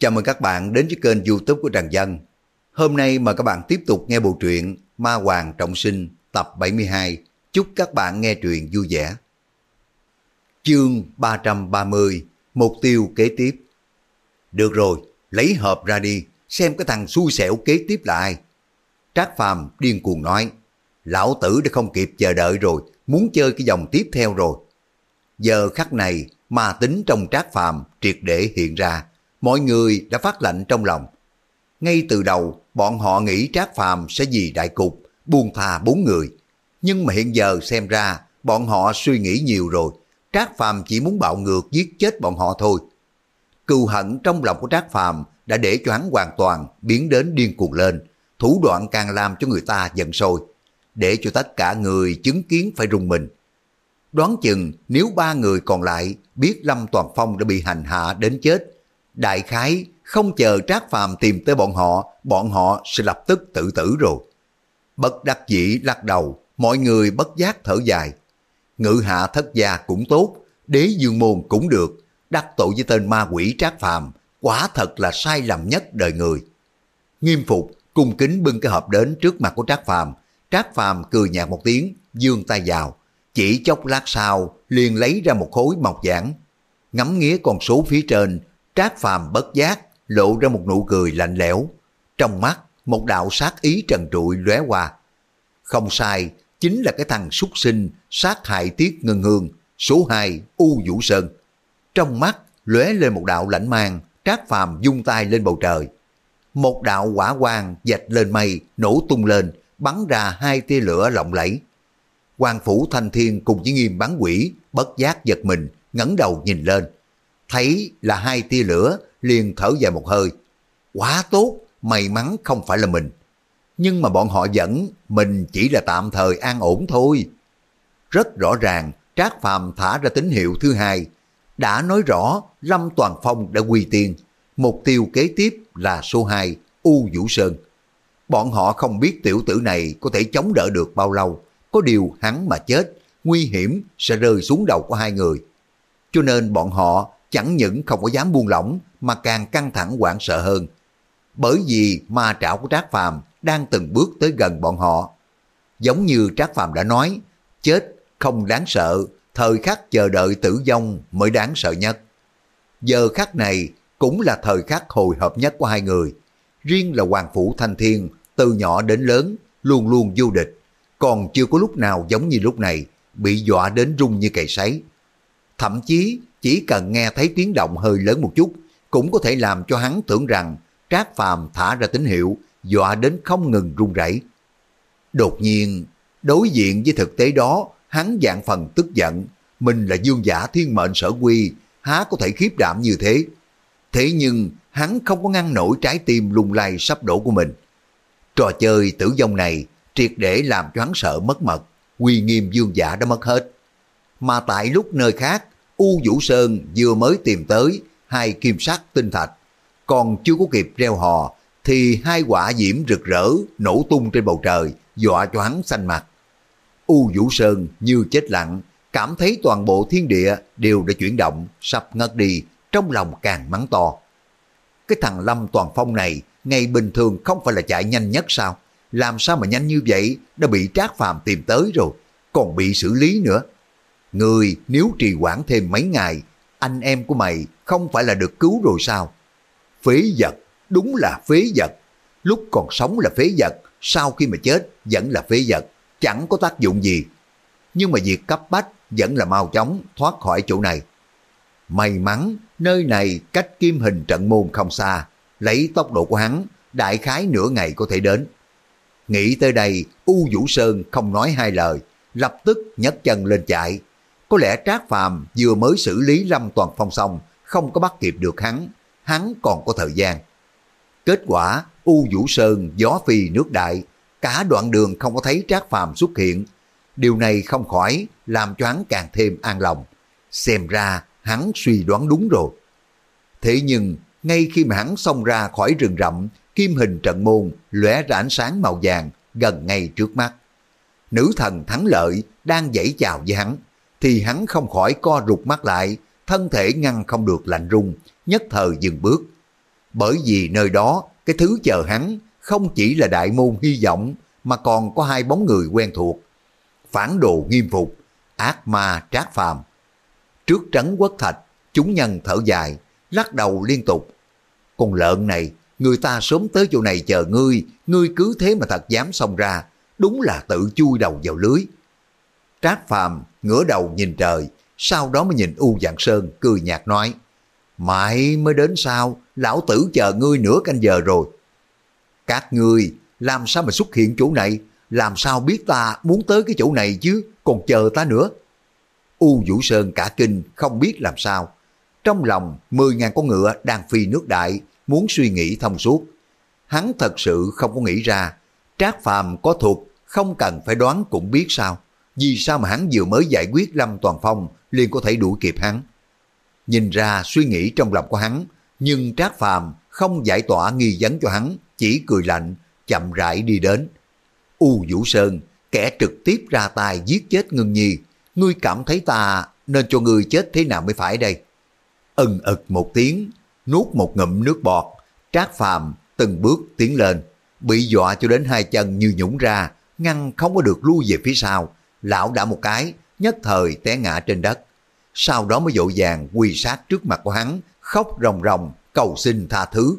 Chào mừng các bạn đến với kênh youtube của Trần Dân. Hôm nay mời các bạn tiếp tục nghe bộ truyện Ma Hoàng Trọng Sinh tập 72. Chúc các bạn nghe truyện vui vẻ. Chương 330 Mục tiêu kế tiếp Được rồi, lấy hộp ra đi, xem cái thằng xui xẻo kế tiếp là ai. Trác Phàm điên cuồng nói, lão tử đã không kịp chờ đợi rồi, muốn chơi cái dòng tiếp theo rồi. Giờ khắc này, ma tính trong Trác Phàm triệt để hiện ra, mọi người đã phát lệnh trong lòng. Ngay từ đầu, bọn họ nghĩ Trác Phàm sẽ vì đại cục, buông thà bốn người. Nhưng mà hiện giờ xem ra, bọn họ suy nghĩ nhiều rồi. Trác Phàm chỉ muốn bạo ngược giết chết bọn họ thôi. Cừu hận trong lòng của Trác Phàm đã để cho hắn hoàn toàn biến đến điên cuồng lên, thủ đoạn càng làm cho người ta giận sôi, để cho tất cả người chứng kiến phải rung mình. Đoán chừng nếu ba người còn lại biết Lâm Toàn Phong đã bị hành hạ đến chết, đại khái không chờ Trác Phàm tìm tới bọn họ, bọn họ sẽ lập tức tự tử rồi. Bất đắc dĩ lắc đầu, mọi người bất giác thở dài. Ngự hạ thất gia cũng tốt, đế dương môn cũng được, đắc tội với tên ma quỷ Trác Phàm quả thật là sai lầm nhất đời người. Nghiêm phục, cung kính bưng cái hộp đến trước mặt của Trác Phàm Trác Phàm cười nhạt một tiếng, dương tay vào. Chỉ chốc lát sau, liền lấy ra một khối mộc giảng. Ngắm nghía con số phía trên, Trác Phàm bất giác, lộ ra một nụ cười lạnh lẽo. Trong mắt, một đạo sát ý trần trụi lóe qua. Không sai, chính là cái thằng súc sinh sát hại Tiết Ngân Hương, số 2 U Vũ Sơn. Trong mắt lóe lên một đạo lãnh mang, Trác Phàm dung tay lên bầu trời. Một đạo quả quang dạch lên mây, nổ tung lên, bắn ra hai tia lửa lộng lẫy. Hoàng phủ thanh thiên cùng với nghiêm bán quỷ, bất giác giật mình, ngẩng đầu nhìn lên. Thấy là hai tia lửa, liền thở dài một hơi. Quá tốt, may mắn không phải là mình. Nhưng mà bọn họ vẫn, mình chỉ là tạm thời an ổn thôi. Rất rõ ràng, Trác Phàm thả ra tín hiệu thứ hai. Đã nói rõ, Lâm Toàn Phong đã quy tiên. Mục tiêu kế tiếp là số 2, U Vũ Sơn. Bọn họ không biết tiểu tử này có thể chống đỡ được bao lâu. Có điều hắn mà chết, nguy hiểm sẽ rơi xuống đầu của hai người. Cho nên bọn họ chẳng những không có dám buông lỏng mà càng căng thẳng hoảng sợ hơn. Bởi vì ma trảo của Trác Phàm đang từng bước tới gần bọn họ. Giống như Trác Phàm đã nói, chết không đáng sợ, thời khắc chờ đợi tử vong mới đáng sợ nhất. Giờ khắc này cũng là thời khắc hồi hợp nhất của hai người. Riêng là Hoàng Phủ Thanh Thiên, từ nhỏ đến lớn, luôn luôn vô địch. Còn chưa có lúc nào giống như lúc này, bị dọa đến rung như cày sấy. Thậm chí chỉ cần nghe thấy tiếng động hơi lớn một chút, cũng có thể làm cho hắn tưởng rằng Trác Phàm thả ra tín hiệu, dọa đến không ngừng run rẩy. Đột nhiên, đối diện với thực tế đó, hắn dạng phần tức giận, mình là dương giả thiên mệnh sở quy, há có thể khiếp đảm như thế. Thế nhưng, hắn không có ngăn nổi trái tim lung lay sắp đổ của mình. Trò chơi tử vong này triệt để làm cho hắn sợ mất mật, quy nghiêm dương giả đã mất hết. Mà tại lúc nơi khác, U Vũ Sơn vừa mới tìm tới hai kim sắc tinh thạch, còn chưa có kịp reo hò, thì hai quả diễm rực rỡ nổ tung trên bầu trời, dọa cho hắn xanh mặt. U Vũ Sơn như chết lặng, cảm thấy toàn bộ thiên địa đều đã chuyển động, sắp ngất đi, trong lòng càng mắng to. Cái thằng Lâm Toàn Phong này, ngày bình thường không phải là chạy nhanh nhất sao? Làm sao mà nhanh như vậy đã bị Trác Phàm tìm tới rồi, còn bị xử lý nữa. Người nếu trì hoãn thêm mấy ngày, anh em của mày không phải là được cứu rồi sao? Phế vật, đúng là phế vật. Lúc còn sống là phế vật, sau khi mà chết vẫn là phế vật, chẳng có tác dụng gì. Nhưng mà việc cấp bách vẫn là mau chóng thoát khỏi chỗ này. May mắn, nơi này cách kim hình trận môn không xa, lấy tốc độ của hắn, đại khái nửa ngày có thể đến. Nghĩ tới đây, U Vũ Sơn không nói hai lời, lập tức nhấc chân lên chạy. Có lẽ Trác Phàm vừa mới xử lý Lâm Toàn Phong xong, không có bắt kịp được hắn, hắn còn có thời gian. Kết quả, U Vũ Sơn gió phi nước đại, cả đoạn đường không có thấy Trác Phàm xuất hiện. Điều này không khỏi làm cho hắn càng thêm an lòng. Xem ra hắn suy đoán đúng rồi. Thế nhưng, ngay khi mà hắn xông ra khỏi rừng rậm, kim hình trận môn lóe ra ánh sáng màu vàng gần ngay trước mắt. Nữ thần thắng lợi đang dãy chào với hắn, thì hắn không khỏi co rụt mắt lại, thân thể ngăn không được lạnh rung, nhất thời dừng bước. bởi vì nơi đó cái thứ chờ hắn không chỉ là đại môn hy vọng mà còn có hai bóng người quen thuộc. Phản đồ nghiêm phục, ác ma trác phàm. Trước trấn quốc thạch, chúng nhân thở dài, lắc đầu liên tục. Con lợn này, người ta sớm tới chỗ này chờ ngươi, ngươi cứ thế mà thật dám xông ra, đúng là tự chui đầu vào lưới. Trác phàm ngửa đầu nhìn trời, sau đó mới nhìn U Dạng Sơn cười nhạt nói, Mãi mới đến sao, lão tử chờ ngươi nửa canh giờ rồi. Các ngươi làm sao mà xuất hiện chỗ này, làm sao biết ta muốn tới cái chỗ này chứ, còn chờ ta nữa. U Vũ Sơn cả kinh không biết làm sao. Trong lòng mười ngàn con ngựa đang phi nước đại, muốn suy nghĩ thông suốt. Hắn thật sự không có nghĩ ra, Trác Phàm có thuộc không cần phải đoán cũng biết sao. Vì sao mà hắn vừa mới giải quyết Lâm Toàn Phong liền có thể đuổi kịp hắn. Nhìn ra suy nghĩ trong lòng của hắn, nhưng Trác Phàm không giải tỏa nghi vấn cho hắn, chỉ cười lạnh, chậm rãi đi đến. U Vũ Sơn, kẻ trực tiếp ra tay giết chết Ngân Nhi, ngươi cảm thấy ta nên cho ngươi chết thế nào mới phải đây? Ân ực một tiếng, nuốt một ngụm nước bọt, Trác Phàm từng bước tiến lên, bị dọa cho đến hai chân như nhũng ra, ngăn không có được lui về phía sau, lão đã một cái, nhất thời té ngã trên đất. Sau đó mới dội vàng quỳ sát trước mặt của hắn, khóc ròng ròng, cầu xin tha thứ.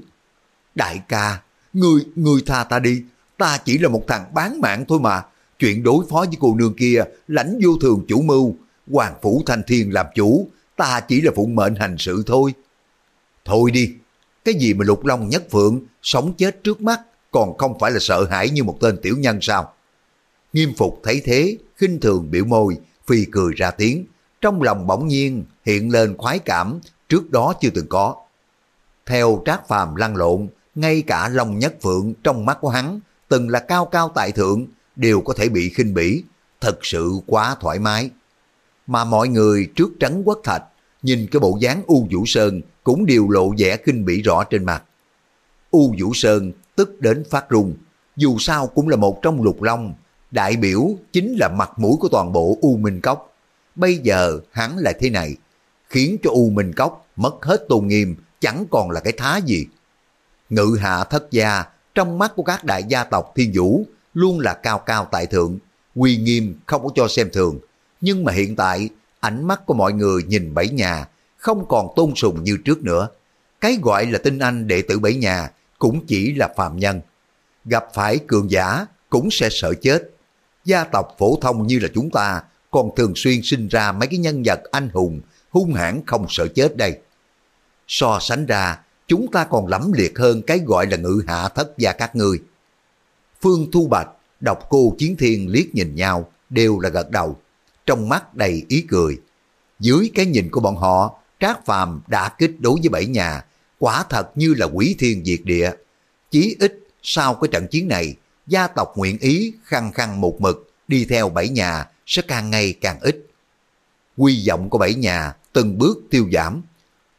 Đại ca, người, người tha ta đi, ta chỉ là một thằng bán mạng thôi mà. Chuyện đối phó với cô nương kia, lãnh vô thường chủ mưu, hoàng phủ thanh thiên làm chủ, ta chỉ là phụng mệnh hành sự thôi. Thôi đi, cái gì mà lục long nhất phượng, sống chết trước mắt, còn không phải là sợ hãi như một tên tiểu nhân sao? Nghiêm phục thấy thế, khinh thường biểu môi, phi cười ra tiếng, trong lòng bỗng nhiên hiện lên khoái cảm trước đó chưa từng có. Theo trác phàm lăn lộn, ngay cả Long Nhất Phượng trong mắt của hắn, từng là cao cao tại thượng, đều có thể bị khinh bỉ, thật sự quá thoải mái. Mà mọi người trước trấn quốc thạch, nhìn cái bộ dáng U Vũ Sơn cũng đều lộ vẻ khinh bỉ rõ trên mặt. U Vũ Sơn tức đến phát run, dù sao cũng là một trong lục long, đại biểu chính là mặt mũi của toàn bộ U Minh Cốc. Bây giờ hắn lại thế này, khiến cho U Minh Cốc mất hết tôn nghiêm, chẳng còn là cái thá gì. Ngự hạ thất gia, trong mắt của các đại gia tộc thiên vũ, luôn là cao cao tại thượng, uy nghiêm không có cho xem thường. Nhưng mà hiện tại, ánh mắt của mọi người nhìn bảy nhà, không còn tôn sùng như trước nữa. Cái gọi là tinh anh đệ tử bảy nhà cũng chỉ là phạm nhân. Gặp phải cường giả cũng sẽ sợ chết. Gia tộc phổ thông như là chúng ta còn thường xuyên sinh ra mấy cái nhân vật anh hùng, hung hãn không sợ chết đây. So sánh ra, chúng ta còn lắm liệt hơn cái gọi là ngự hạ thất gia các ngươi. Phương Thu Bạch, đọc cô Chiến Thiên liếc nhìn nhau, đều là gật đầu, trong mắt đầy ý cười. Dưới cái nhìn của bọn họ, Trác Phàm đã kích đối với bảy nhà, quả thật như là quỷ thiên diệt địa. Chí ít sau cái trận chiến này, gia tộc nguyện ý khăng khăng một mực đi theo bảy nhà sẽ càng ngày càng ít. Quy vọng của bảy nhà từng bước tiêu giảm,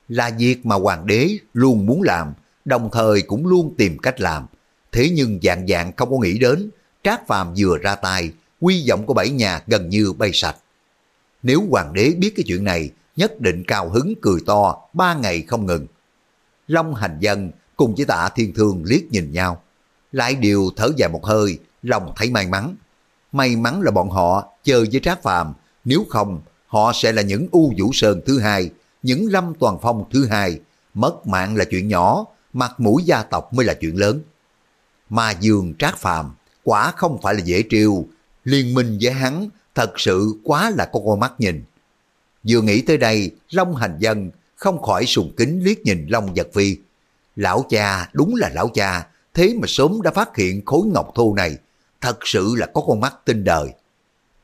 là việc mà hoàng đế luôn muốn làm, đồng thời cũng luôn tìm cách làm. Thế nhưng dạng dạng không có nghĩ đến, Trác Phàm vừa ra tay, quy vọng của bảy nhà gần như bay sạch. Nếu hoàng đế biết cái chuyện này, nhất định cao hứng cười to, ba ngày không ngừng. Long hành dân cùng với tạ thiên thương liếc nhìn nhau, lại đều thở dài một hơi, lòng thấy may mắn. May mắn là bọn họ chơi với Trác Phàm, nếu không họ sẽ là những U Vũ Sơn thứ hai, những Lâm Toàn Phong thứ hai. Mất mạng là chuyện nhỏ, mặt mũi gia tộc mới là chuyện lớn. Mà Dương Trác Phàm quả không phải là dễ triều. liên minh với hắn thật sự quá là có con mắt nhìn. Vừa nghĩ tới đây, Long Hành Dân không khỏi sùng kính liếc nhìn Long Giật Phi. Lão cha đúng là lão cha, thế mà sớm đã phát hiện khối ngọc thô này, thật sự là có con mắt tinh đời.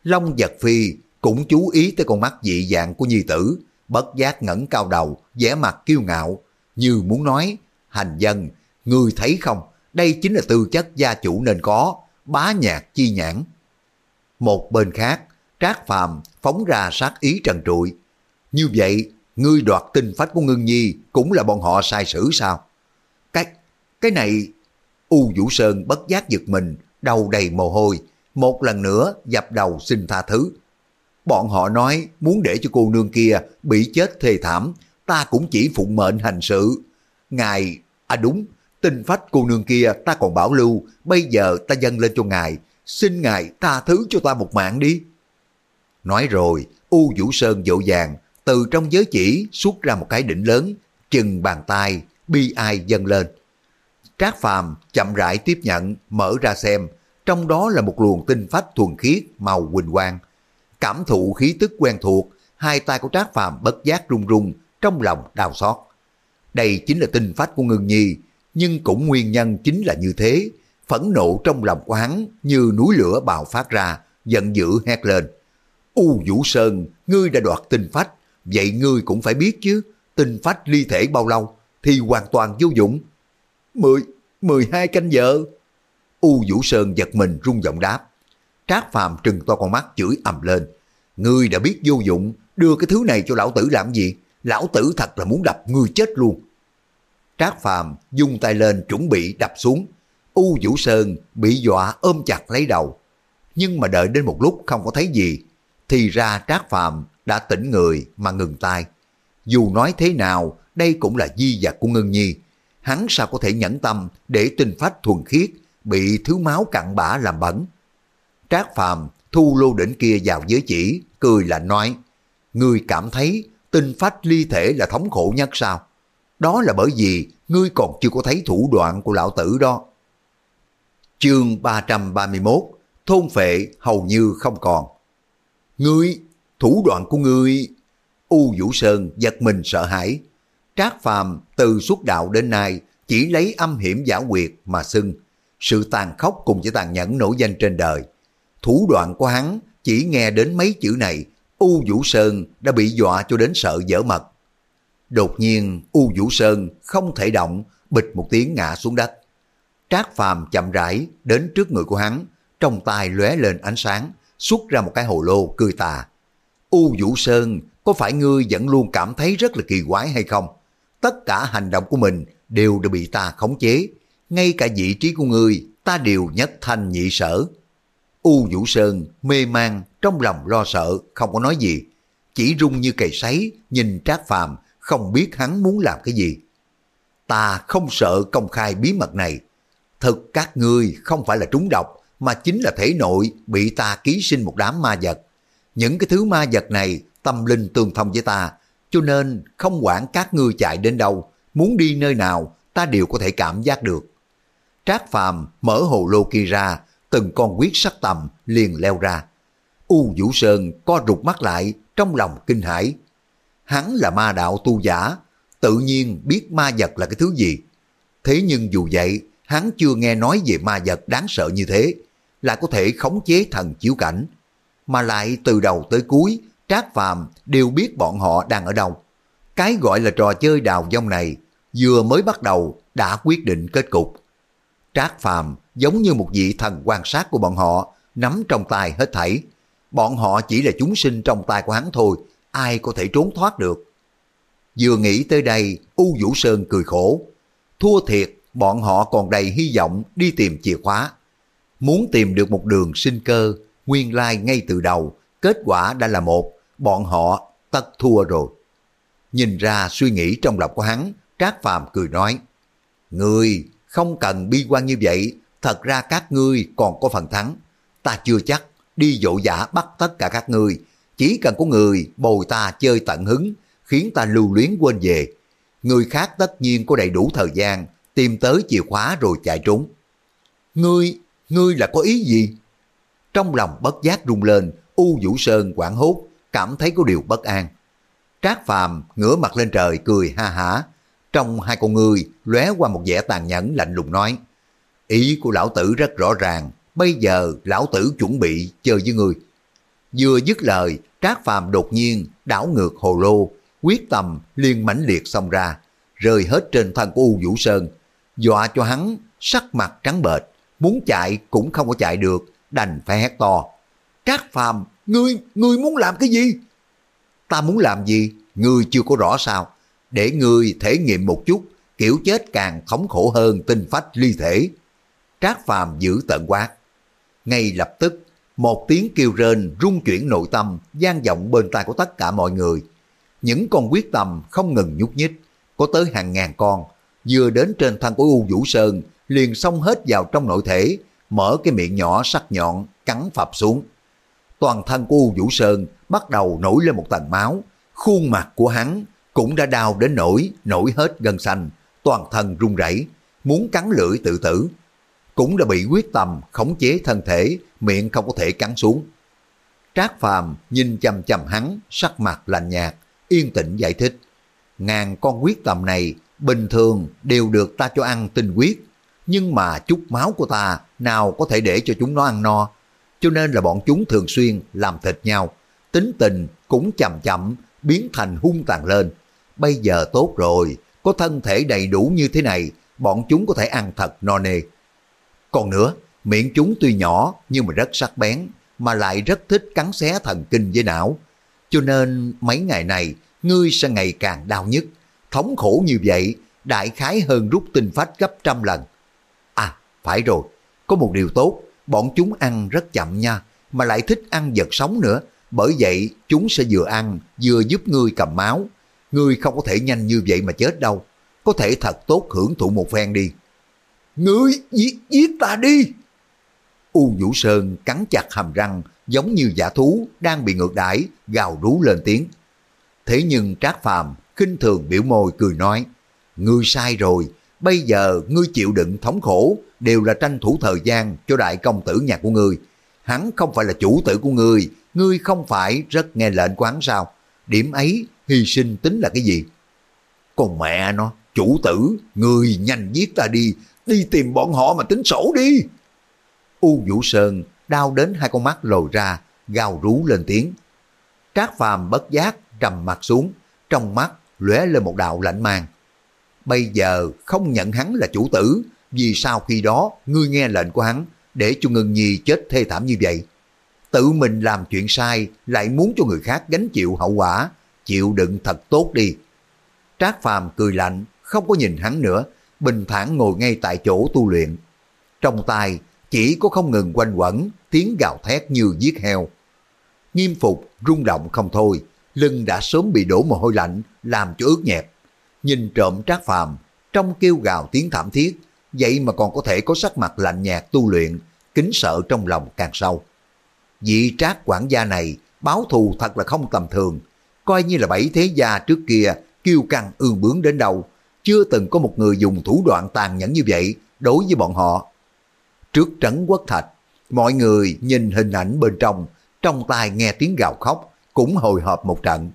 Long Giật Phi cũng chú ý tới con mắt dị dạng của nhi tử, bất giác ngẩng cao đầu, vẻ mặt kiêu ngạo, như muốn nói, hành dân, người thấy không, đây chính là tư chất gia chủ nên có, bá nhạc chi nhãn. Một bên khác, Trác Phàm phóng ra sát ý trần trụi. Như vậy, ngươi đoạt tinh phách của Ngưng Nhi cũng là bọn họ sai sử sao? Cái, cái này... U Vũ Sơn bất giác giật mình, đầu đầy mồ hôi, một lần nữa dập đầu xin tha thứ. Bọn họ nói muốn để cho cô nương kia bị chết thê thảm, ta cũng chỉ phụng mệnh hành sự. Ngài, À đúng, tinh phách cô nương kia ta còn bảo lưu, bây giờ ta dâng lên cho ngài, xin ngài tha thứ cho ta một mạng đi. Nói rồi, U Vũ Sơn dỗ dàng, từ trong giới chỉ xuất ra một cái đỉnh lớn, chừng bàn tay, bi ai dâng lên. Trác Phàm chậm rãi tiếp nhận, mở ra xem, trong đó là một luồng tinh phách thuần khiết màu quỳnh quang. Cảm thụ khí tức quen thuộc, hai tay của Trác Phàm bất giác run run, trong lòng đau xót. Đây chính là tinh phách của Ngân Nhi, nhưng cũng nguyên nhân chính là như thế. Phẫn nộ trong lòng của hắn như núi lửa bạo phát ra, giận dữ hét lên. U Vũ Sơn, ngươi đã đoạt tinh phách, vậy ngươi cũng phải biết chứ, tinh phách ly thể bao lâu thì hoàn toàn vô dụng. Mười, mười hai canh giờ. U Vũ Sơn giật mình rung giọng đáp. Trác Phàm trừng to con mắt chửi ầm lên. Ngươi đã biết vô dụng, đưa cái thứ này cho lão tử làm gì? Lão tử thật là muốn đập ngươi chết luôn. Trác Phàm dung tay lên chuẩn bị đập xuống. U Vũ Sơn bị dọa ôm chặt lấy đầu. Nhưng mà đợi đến một lúc không có thấy gì, thì ra Trác Phàm đã tỉnh người mà ngừng tay. Dù nói thế nào, đây cũng là di vật của Ngân Nhi. Hắn sao có thể nhẫn tâm để tinh phách thuần khiết bị thứ máu cặn bã làm bẩn. Trác Phàm thu lô đỉnh kia vào giới chỉ, cười lạnh nói, Ngươi cảm thấy tinh phách ly thể là thống khổ nhất sao? Đó là bởi vì ngươi còn chưa có thấy thủ đoạn của lão tử đó. Chương 331 Thôn phệ hầu như không còn. Ngươi, thủ đoạn của ngươi... U Vũ Sơn giật mình sợ hãi. Trác Phàm từ xuất đạo đến nay chỉ lấy âm hiểm giả quyệt mà xưng. Sự tàn khốc cùng với tàn nhẫn nổi danh trên đời. Thủ đoạn của hắn chỉ nghe đến mấy chữ này, U Vũ Sơn đã bị dọa cho đến sợ dở mật. Đột nhiên U Vũ Sơn không thể động, bịch một tiếng ngã xuống đất. Trác Phàm chậm rãi đến trước người của hắn, trong tay lóe lên ánh sáng, xuất ra một cái hồ lô cười tà. U Vũ Sơn, có phải ngươi vẫn luôn cảm thấy rất là kỳ quái hay không? Tất cả hành động của mình đều đã bị ta khống chế, ngay cả vị trí của người ta đều nhất thanh nhị sở. U Vũ Sơn mê man trong lòng lo sợ không có nói gì, chỉ rung như cày sấy nhìn Trác Phàm không biết hắn muốn làm cái gì. Ta không sợ công khai bí mật này. Thực các ngươi không phải là trúng độc, mà chính là thể nội bị ta ký sinh một đám ma vật. Những cái thứ ma vật này tâm linh tương thông với ta, cho nên không quản các ngươi chạy đến đâu, muốn đi nơi nào, ta đều có thể cảm giác được. Trác Phàm mở hồ lô kia ra, từng con quyết sắc tầm liền leo ra. U Vũ Sơn co rụt mắt lại, trong lòng kinh hãi. Hắn là ma đạo tu giả, tự nhiên biết ma vật là cái thứ gì. Thế nhưng dù vậy, hắn chưa nghe nói về ma vật đáng sợ như thế, là có thể khống chế thần chiếu cảnh. Mà lại từ đầu tới cuối, Trác Phàm đều biết bọn họ đang ở đâu. Cái gọi là trò chơi đào dông này, vừa mới bắt đầu đã quyết định kết cục. Trác Phàm giống như một vị thần quan sát của bọn họ, nắm trong tay hết thảy. Bọn họ chỉ là chúng sinh trong tay của hắn thôi, ai có thể trốn thoát được. Vừa nghĩ tới đây, U Vũ Sơn cười khổ. Thua thiệt, bọn họ còn đầy hy vọng đi tìm chìa khóa. Muốn tìm được một đường sinh cơ, nguyên lai ngay từ đầu, kết quả đã là một, bọn họ tất thua rồi. Nhìn ra suy nghĩ trong lòng của hắn, Trác Phàm cười nói, người không cần bi quan như vậy, thật ra các ngươi còn có phần thắng. Ta chưa chắc đi dỗ giả bắt tất cả các ngươi, chỉ cần có người bồi ta chơi tận hứng, khiến ta lưu luyến quên về. Người khác tất nhiên có đầy đủ thời gian tìm tới chìa khóa rồi chạy trốn. Ngươi, ngươi là có ý gì? Trong lòng bất giác rung lên, U Vũ Sơn quảng hốt, cảm thấy có điều bất an. Trác Phàm ngửa mặt lên trời cười ha hả, trong hai con người lóe qua một vẻ tàn nhẫn lạnh lùng nói, ý của lão tử rất rõ ràng, bây giờ lão tử chuẩn bị chơi với ngươi. Vừa dứt lời, Trác Phàm đột nhiên đảo ngược hồ lô, quyết tâm liên mãnh liệt xông ra, rơi hết trên thân của U Vũ Sơn, dọa cho hắn sắc mặt trắng bệch, muốn chạy cũng không có chạy được, đành phải hét to. Trác Phàm, ngươi, ngươi muốn làm cái gì? Ta muốn làm gì? Ngươi chưa có rõ sao? Để ngươi thể nghiệm một chút, kiểu chết càng khống khổ hơn tinh phách ly thể. Trác Phàm giữ tận quát. Ngay lập tức, một tiếng kêu rên rung chuyển nội tâm, gian vọng bên tai của tất cả mọi người. Những con quyết tâm không ngừng nhúc nhích, có tới hàng ngàn con, vừa đến trên thân của U Vũ Sơn, liền xông hết vào trong nội thể, mở cái miệng nhỏ sắc nhọn, cắn phập xuống. Toàn thân của U Vũ Sơn bắt đầu nổi lên một tầng máu, khuôn mặt của hắn cũng đã đau đến nổi nổi hết gân xanh, toàn thân run rẩy, muốn cắn lưỡi tự tử. Cũng đã bị quyết tâm khống chế thân thể, miệng không có thể cắn xuống. Trác Phàm nhìn chăm chăm hắn, sắc mặt lạnh nhạt, yên tĩnh giải thích. Ngàn con quyết tâm này bình thường đều được ta cho ăn tinh quyết, nhưng mà chút máu của ta nào có thể để cho chúng nó ăn no. Cho nên là bọn chúng thường xuyên làm thịt nhau, tính tình cũng chậm chậm biến thành hung tàn lên. Bây giờ tốt rồi, có thân thể đầy đủ như thế này, bọn chúng có thể ăn thật no nê. Còn nữa, miệng chúng tuy nhỏ nhưng mà rất sắc bén, mà lại rất thích cắn xé thần kinh với não. Cho nên mấy ngày này, ngươi sẽ ngày càng đau nhức. Thống khổ như vậy, đại khái hơn rút tinh phách gấp trăm lần. À, phải rồi, có một điều tốt, bọn chúng ăn rất chậm nha, mà lại thích ăn vật sống nữa. Bởi vậy, chúng sẽ vừa ăn, vừa giúp ngươi cầm máu. Ngươi không có thể nhanh như vậy mà chết đâu. Có thể thật tốt hưởng thụ một phen đi. Ngươi giết, giết ta đi! U Vũ Sơn cắn chặt hàm răng, giống như giả thú đang bị ngược đãi gào rú lên tiếng. Thế nhưng Trác Phàm khinh thường biểu môi cười nói, ngươi sai rồi, bây giờ ngươi chịu đựng thống khổ đều là tranh thủ thời gian cho đại công tử nhà của ngươi. Hắn không phải là chủ tử của ngươi, ngươi không phải rất nghe lệnh của hắn sao? Điểm ấy hy sinh tính là cái gì? Còn mẹ nó, chủ tử, ngươi nhanh giết ta đi, đi tìm bọn họ mà tính sổ đi. U Vũ Sơn đau đến hai con mắt lồi ra, gào rú lên tiếng. Trác Phàm bất giác trầm mặt xuống, trong mắt lóe lên một đạo lạnh mang. Bây giờ không nhận hắn là chủ tử, vì sao khi đó ngươi nghe lệnh của hắn để cho Ngân Nhi chết thê thảm như vậy? Tự mình làm chuyện sai lại muốn cho người khác gánh chịu hậu quả, chịu đựng thật tốt đi. Trác Phàm cười lạnh, không có nhìn hắn nữa, bình thản ngồi ngay tại chỗ tu luyện. Trong tay chỉ có không ngừng quanh quẩn, tiếng gào thét như giết heo. Nghiêm phục, rung động không thôi, lưng đã sớm bị đổ mồ hôi lạnh, làm cho ướt nhẹp. Nhìn trộm trác phàm, trong kêu gào tiếng thảm thiết, vậy mà còn có thể có sắc mặt lạnh nhạt tu luyện, kính sợ trong lòng càng sâu. Vị trác quản gia này, báo thù thật là không tầm thường, coi như là bảy thế gia trước kia, kiêu căng ương bướng đến đâu, chưa từng có một người dùng thủ đoạn tàn nhẫn như vậy đối với bọn họ. Trước trấn quốc thạch, mọi người nhìn hình ảnh bên trong, trong tai nghe tiếng gào khóc, cũng hồi hộp một trận.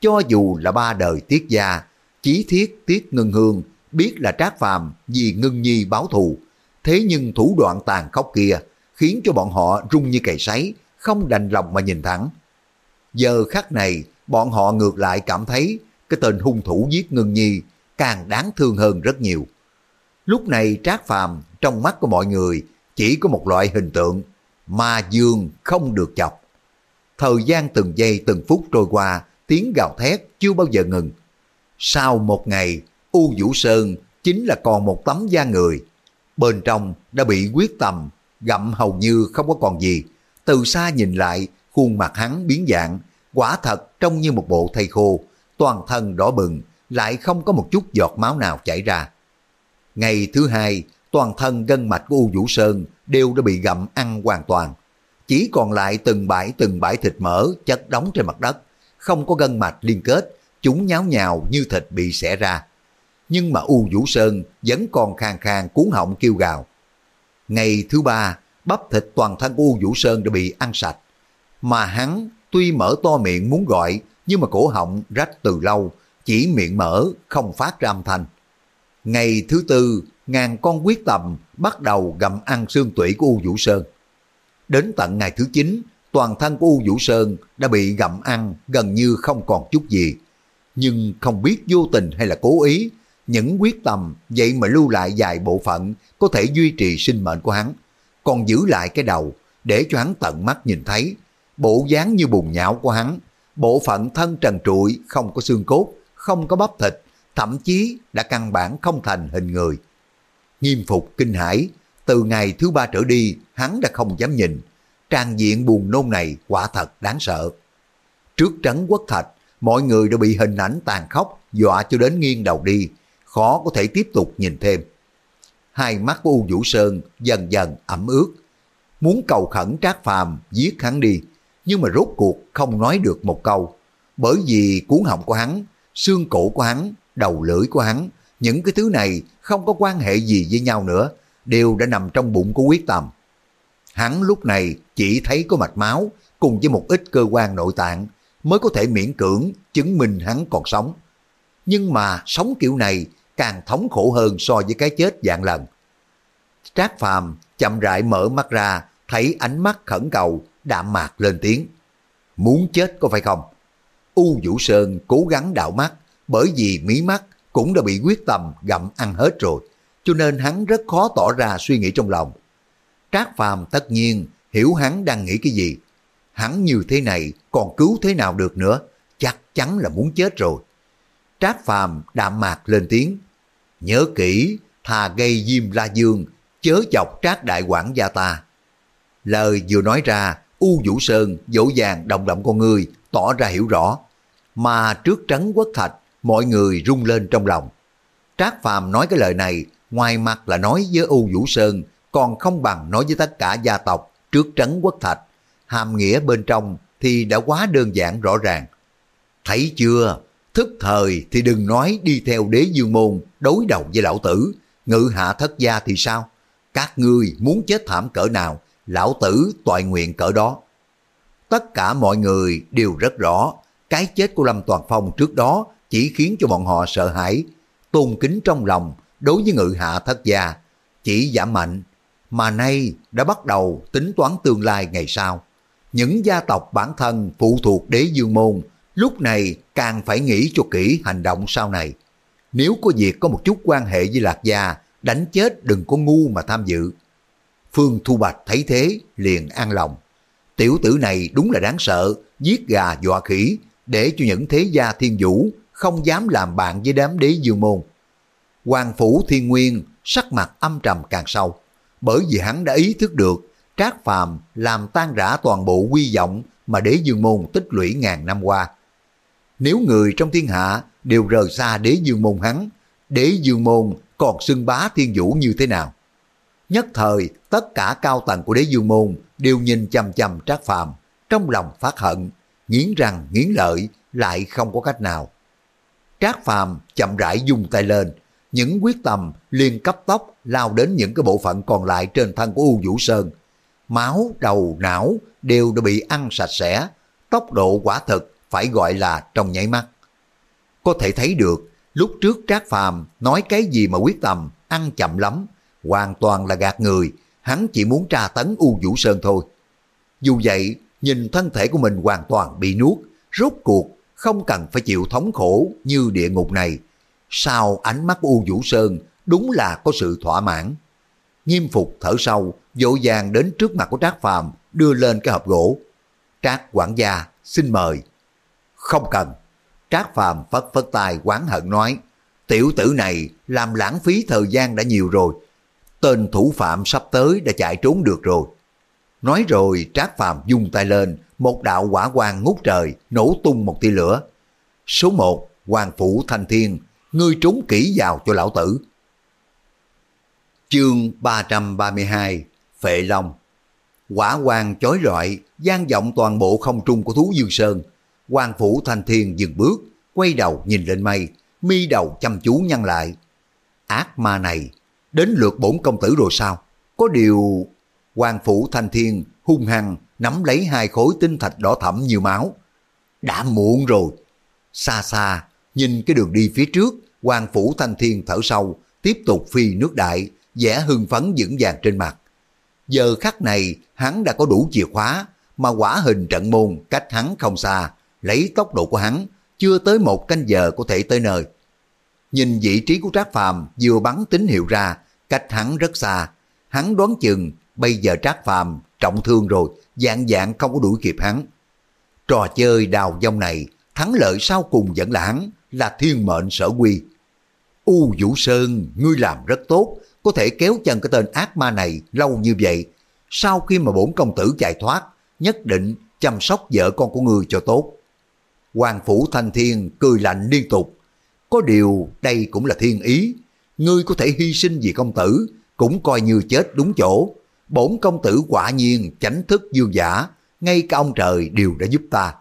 Cho dù là ba đời tiết gia, chí thiết tiết ngân hương, biết là trác phàm vì ngân nhi báo thù, thế nhưng thủ đoạn tàn khốc kia khiến cho bọn họ rung như cày sấy, không đành lòng mà nhìn thẳng. Giờ khắc này, bọn họ ngược lại cảm thấy cái tên hung thủ giết ngân nhi càng đáng thương hơn rất nhiều. Lúc này Trác Phàm trong mắt của mọi người chỉ có một loại hình tượng, ma dương không được chọc. Thời gian từng giây từng phút trôi qua, tiếng gào thét chưa bao giờ ngừng. Sau một ngày, U Vũ Sơn chính là còn một tấm da người. Bên trong đã bị quyết tầm, gặm hầu như không có còn gì. Từ xa nhìn lại, khuôn mặt hắn biến dạng, quả thật trông như một bộ thây khô, toàn thân đỏ bừng, lại không có một chút giọt máu nào chảy ra. Ngày thứ hai, toàn thân gân mạch của U Vũ Sơn đều đã bị gặm ăn hoàn toàn. Chỉ còn lại từng bãi từng bãi thịt mỡ chất đóng trên mặt đất, không có gân mạch liên kết, chúng nháo nhào như thịt bị xẻ ra. Nhưng mà U Vũ Sơn vẫn còn khang khang cuốn họng kêu gào. Ngày thứ ba, bắp thịt toàn thân của U Vũ Sơn đã bị ăn sạch. Mà hắn tuy mở to miệng muốn gọi, nhưng mà cổ họng rách từ lâu, chỉ miệng mở, không phát ra âm thanh. Ngày thứ tư, ngàn con quyết tầm bắt đầu gặm ăn xương tủy của U Vũ Sơn. Đến tận ngày thứ chín, toàn thân của U Vũ Sơn đã bị gặm ăn gần như không còn chút gì. Nhưng không biết vô tình hay là cố ý, những quyết tâm vậy mà lưu lại vài bộ phận có thể duy trì sinh mệnh của hắn, còn giữ lại cái đầu để cho hắn tận mắt nhìn thấy. Bộ dáng như bùn nhão của hắn, bộ phận thân trần trụi không có xương cốt, không có bắp thịt, thậm chí đã căn bản không thành hình người. Nghiêm phục kinh hãi, từ ngày thứ ba trở đi, hắn đã không dám nhìn. Trang diện buồn nôn này quả thật đáng sợ. Trước trấn quốc thạch, mọi người đã bị hình ảnh tàn khốc, dọa cho đến nghiêng đầu đi khó có thể tiếp tục nhìn thêm. Hai mắt của U Vũ Sơn dần dần ẩm ướt, muốn cầu khẩn Trác Phàm giết hắn đi, nhưng mà rốt cuộc không nói được một câu, bởi vì cuốn họng của hắn, xương cổ của hắn, đầu lưỡi của hắn, những cái thứ này không có quan hệ gì với nhau nữa, đều đã nằm trong bụng của quyết tâm. Hắn lúc này chỉ thấy có mạch máu cùng với một ít cơ quan nội tạng mới có thể miễn cưỡng chứng minh hắn còn sống. Nhưng mà sống kiểu này càng thống khổ hơn so với cái chết dạng lần. Trác Phàm chậm rãi mở mắt ra, thấy ánh mắt khẩn cầu, đạm mạc lên tiếng. Muốn chết có phải không? U Vũ Sơn cố gắng đạo mắt, bởi vì mí mắt cũng đã bị quyết tâm gặm ăn hết rồi, cho nên hắn rất khó tỏ ra suy nghĩ trong lòng. Trác Phàm tất nhiên hiểu hắn đang nghĩ cái gì. Hắn như thế này còn cứu thế nào được nữa, chắc chắn là muốn chết rồi. Trác Phàm đạm mạc lên tiếng, nhớ kỹ, thà gây diêm la dương, chớ chọc trác đại quản gia ta. Lời vừa nói ra, U Vũ Sơn dỗ dàng động động con người, tỏ ra hiểu rõ. Mà trước trấn quốc thạch, mọi người rung lên trong lòng. Trác Phàm nói cái lời này, ngoài mặt là nói với U Vũ Sơn, còn không bằng nói với tất cả gia tộc trước trấn quốc thạch. Hàm nghĩa bên trong thì đã quá đơn giản rõ ràng. Thấy chưa, thức thời thì đừng nói đi theo đế dương môn đối đầu với lão tử, ngự hạ thất gia thì sao? Các ngươi muốn chết thảm cỡ nào, lão tử toại nguyện cỡ đó. Tất cả mọi người đều rất rõ, cái chết của Lâm Toàn Phong trước đó chỉ khiến cho bọn họ sợ hãi, tôn kính trong lòng đối với ngự hạ thất gia, chỉ giảm mạnh, mà nay đã bắt đầu tính toán tương lai ngày sau. Những gia tộc bản thân phụ thuộc đế dương môn, lúc này càng phải nghĩ cho kỹ hành động sau này. Nếu có việc có một chút quan hệ với Lạc Gia, đánh chết đừng có ngu mà tham dự. Phương Thu Bạch thấy thế, liền an lòng. Tiểu tử này đúng là đáng sợ, giết gà dọa khỉ, để cho những thế gia thiên vũ không dám làm bạn với đám đế dương môn. Hoàng Phủ Thiên Nguyên sắc mặt âm trầm càng sâu, bởi vì hắn đã ý thức được Trác Phàm làm tan rã toàn bộ quy vọng mà đế dương môn tích lũy ngàn năm qua. Nếu người trong thiên hạ đều rời xa đế dương môn hắn, đế dương môn còn xưng bá thiên vũ như thế nào? Nhất thời, tất cả cao tầng của đế dương môn đều nhìn chăm chăm Trác Phàm trong lòng phát hận, nghiến răng nghiến lợi, lại không có cách nào. Trác Phàm chậm rãi dùng tay lên, những quyết tâm liền cấp tốc lao đến những cái bộ phận còn lại trên thân của U Vũ Sơn. Máu, đầu, não đều đã bị ăn sạch sẽ, tốc độ quả thực phải gọi là trong nháy mắt. Có thể thấy được, lúc trước Trác Phàm nói cái gì mà quyết tâm, ăn chậm lắm, hoàn toàn là gạt người, hắn chỉ muốn tra tấn U Vũ Sơn thôi. Dù vậy, nhìn thân thể của mình hoàn toàn bị nuốt, rốt cuộc không cần phải chịu thống khổ như địa ngục này. Sao ánh mắt của U Vũ Sơn đúng là có sự thỏa mãn. Nghiêm phục thở sâu, dỗ dàng đến trước mặt của Trác Phàm đưa lên cái hộp gỗ. Trác quản gia, xin mời. Không cần. Trác Phàm phất phất tài quán hận nói, tiểu tử này làm lãng phí thời gian đã nhiều rồi. Tên thủ phạm sắp tới đã chạy trốn được rồi. Nói rồi Trác Phàm dung tay lên, một đạo quả quang ngút trời, nổ tung một tia lửa. Số 1, Hoàng Phủ Thanh Thiên, ngươi trốn kỹ vào cho lão tử. Chương 332 Phệ Long Quả quang chói rọi, gian vọng toàn bộ không trung của thú Dương Sơn. Hoàng Phủ Thanh Thiên dừng bước, quay đầu nhìn lên mây, mi đầu chăm chú nhăn lại. Ác ma này, đến lượt bổn công tử rồi sao? Có điều... Hoàng Phủ Thanh Thiên hung hăng nắm lấy hai khối tinh thạch đỏ thẫm nhiều máu. Đã muộn rồi. Xa xa, nhìn cái đường đi phía trước, Hoàng Phủ Thanh Thiên thở sâu, tiếp tục phi nước đại, vẻ hưng phấn vững vàng trên mặt. Giờ khắc này, hắn đã có đủ chìa khóa, mà quả hình trận môn cách hắn không xa, lấy tốc độ của hắn, chưa tới một canh giờ có thể tới nơi. Nhìn vị trí của Trác Phàm vừa bắn tín hiệu ra, cách hắn rất xa, hắn đoán chừng bây giờ Trác Phàm trọng thương rồi, dạng dạng không có đuổi kịp hắn. Trò chơi đào dông này, thắng lợi sau cùng vẫn là hắn, là thiên mệnh sở quy. U Vũ Sơn, ngươi làm rất tốt, có thể kéo chân cái tên ác ma này lâu như vậy. Sau khi mà bổn công tử chạy thoát, nhất định chăm sóc vợ con của ngươi cho tốt. Hoàng Phủ Thanh Thiên cười lạnh liên tục. Có điều đây cũng là thiên ý. Ngươi có thể hy sinh vì công tử, cũng coi như chết đúng chỗ. Bổn công tử quả nhiên chánh thức dương giả, ngay cả ông trời đều đã giúp ta.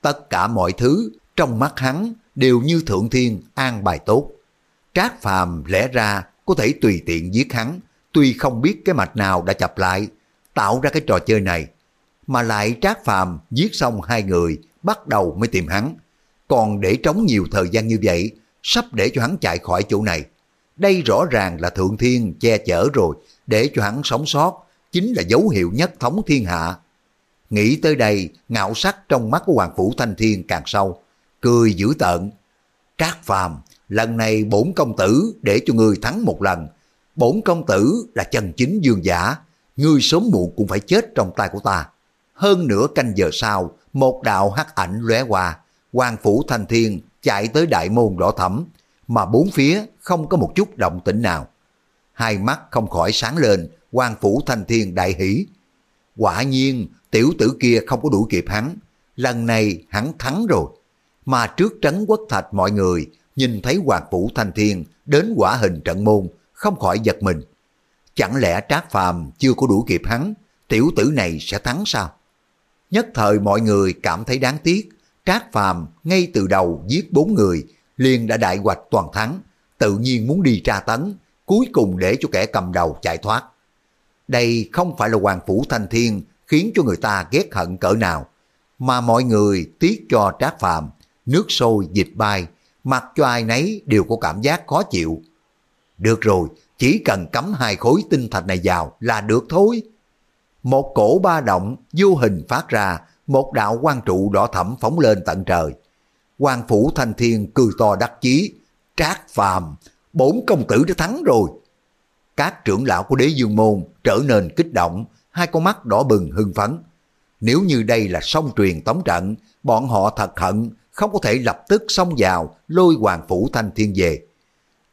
Tất cả mọi thứ trong mắt hắn đều như thượng thiên an bài tốt. Trác phàm lẽ ra có thể tùy tiện giết hắn, tuy không biết cái mạch nào đã chập lại, tạo ra cái trò chơi này. Mà lại Trác phàm giết xong hai người, bắt đầu mới tìm hắn. Còn để trống nhiều thời gian như vậy, sắp để cho hắn chạy khỏi chỗ này. Đây rõ ràng là thượng thiên che chở rồi, để cho hắn sống sót, chính là dấu hiệu nhất thống thiên hạ. Nghĩ tới đây, ngạo sắc trong mắt của Hoàng Phủ Thanh Thiên càng sâu, cười dữ tợn. Trác phàm, lần này bổn công tử để cho ngươi thắng một lần. Bổn công tử là chân chính dương giả, ngươi sớm muộn cũng phải chết trong tay của ta. Hơn nửa canh giờ sau, một đạo hắc ảnh lóe qua, quan Phủ Thanh Thiên chạy tới đại môn đỏ thẫm, mà bốn phía không có một chút động tĩnh nào. Hai mắt không khỏi sáng lên, quan Phủ Thanh Thiên đại hỷ. Quả nhiên, tiểu tử kia không có đuổi kịp hắn. Lần này hắn thắng rồi. Mà trước trấn quốc thạch mọi người nhìn thấy Hoàng Phủ Thanh Thiên đến quả hình trận môn, không khỏi giật mình. Chẳng lẽ Trác Phàm chưa có đuổi kịp hắn, tiểu tử này sẽ thắng sao? Nhất thời mọi người cảm thấy đáng tiếc, Trác Phàm ngay từ đầu giết bốn người, liền đã đại hoạch toàn thắng, tự nhiên muốn đi tra tấn, cuối cùng để cho kẻ cầm đầu chạy thoát. Đây không phải là Hoàng Phủ Thanh Thiên khiến cho người ta ghét hận cỡ nào, mà mọi người tiếc cho Trác Phàm nước sôi dịch bay, mặc cho ai nấy đều có cảm giác khó chịu. Được rồi, chỉ cần cắm hai khối tinh thạch này vào là được thôi. Một cổ ba động vô hình phát ra, một đạo quan trụ đỏ thẫm phóng lên tận trời. quan phủ thanh thiên cười to đắc chí, trác phàm, bốn công tử đã thắng rồi. Các trưởng lão của đế dương môn trở nên kích động, hai con mắt đỏ bừng hưng phấn. Nếu như đây là song truyền tống trận, bọn họ thật hận, không có thể lập tức xông vào lôi hoàng phủ thanh thiên về.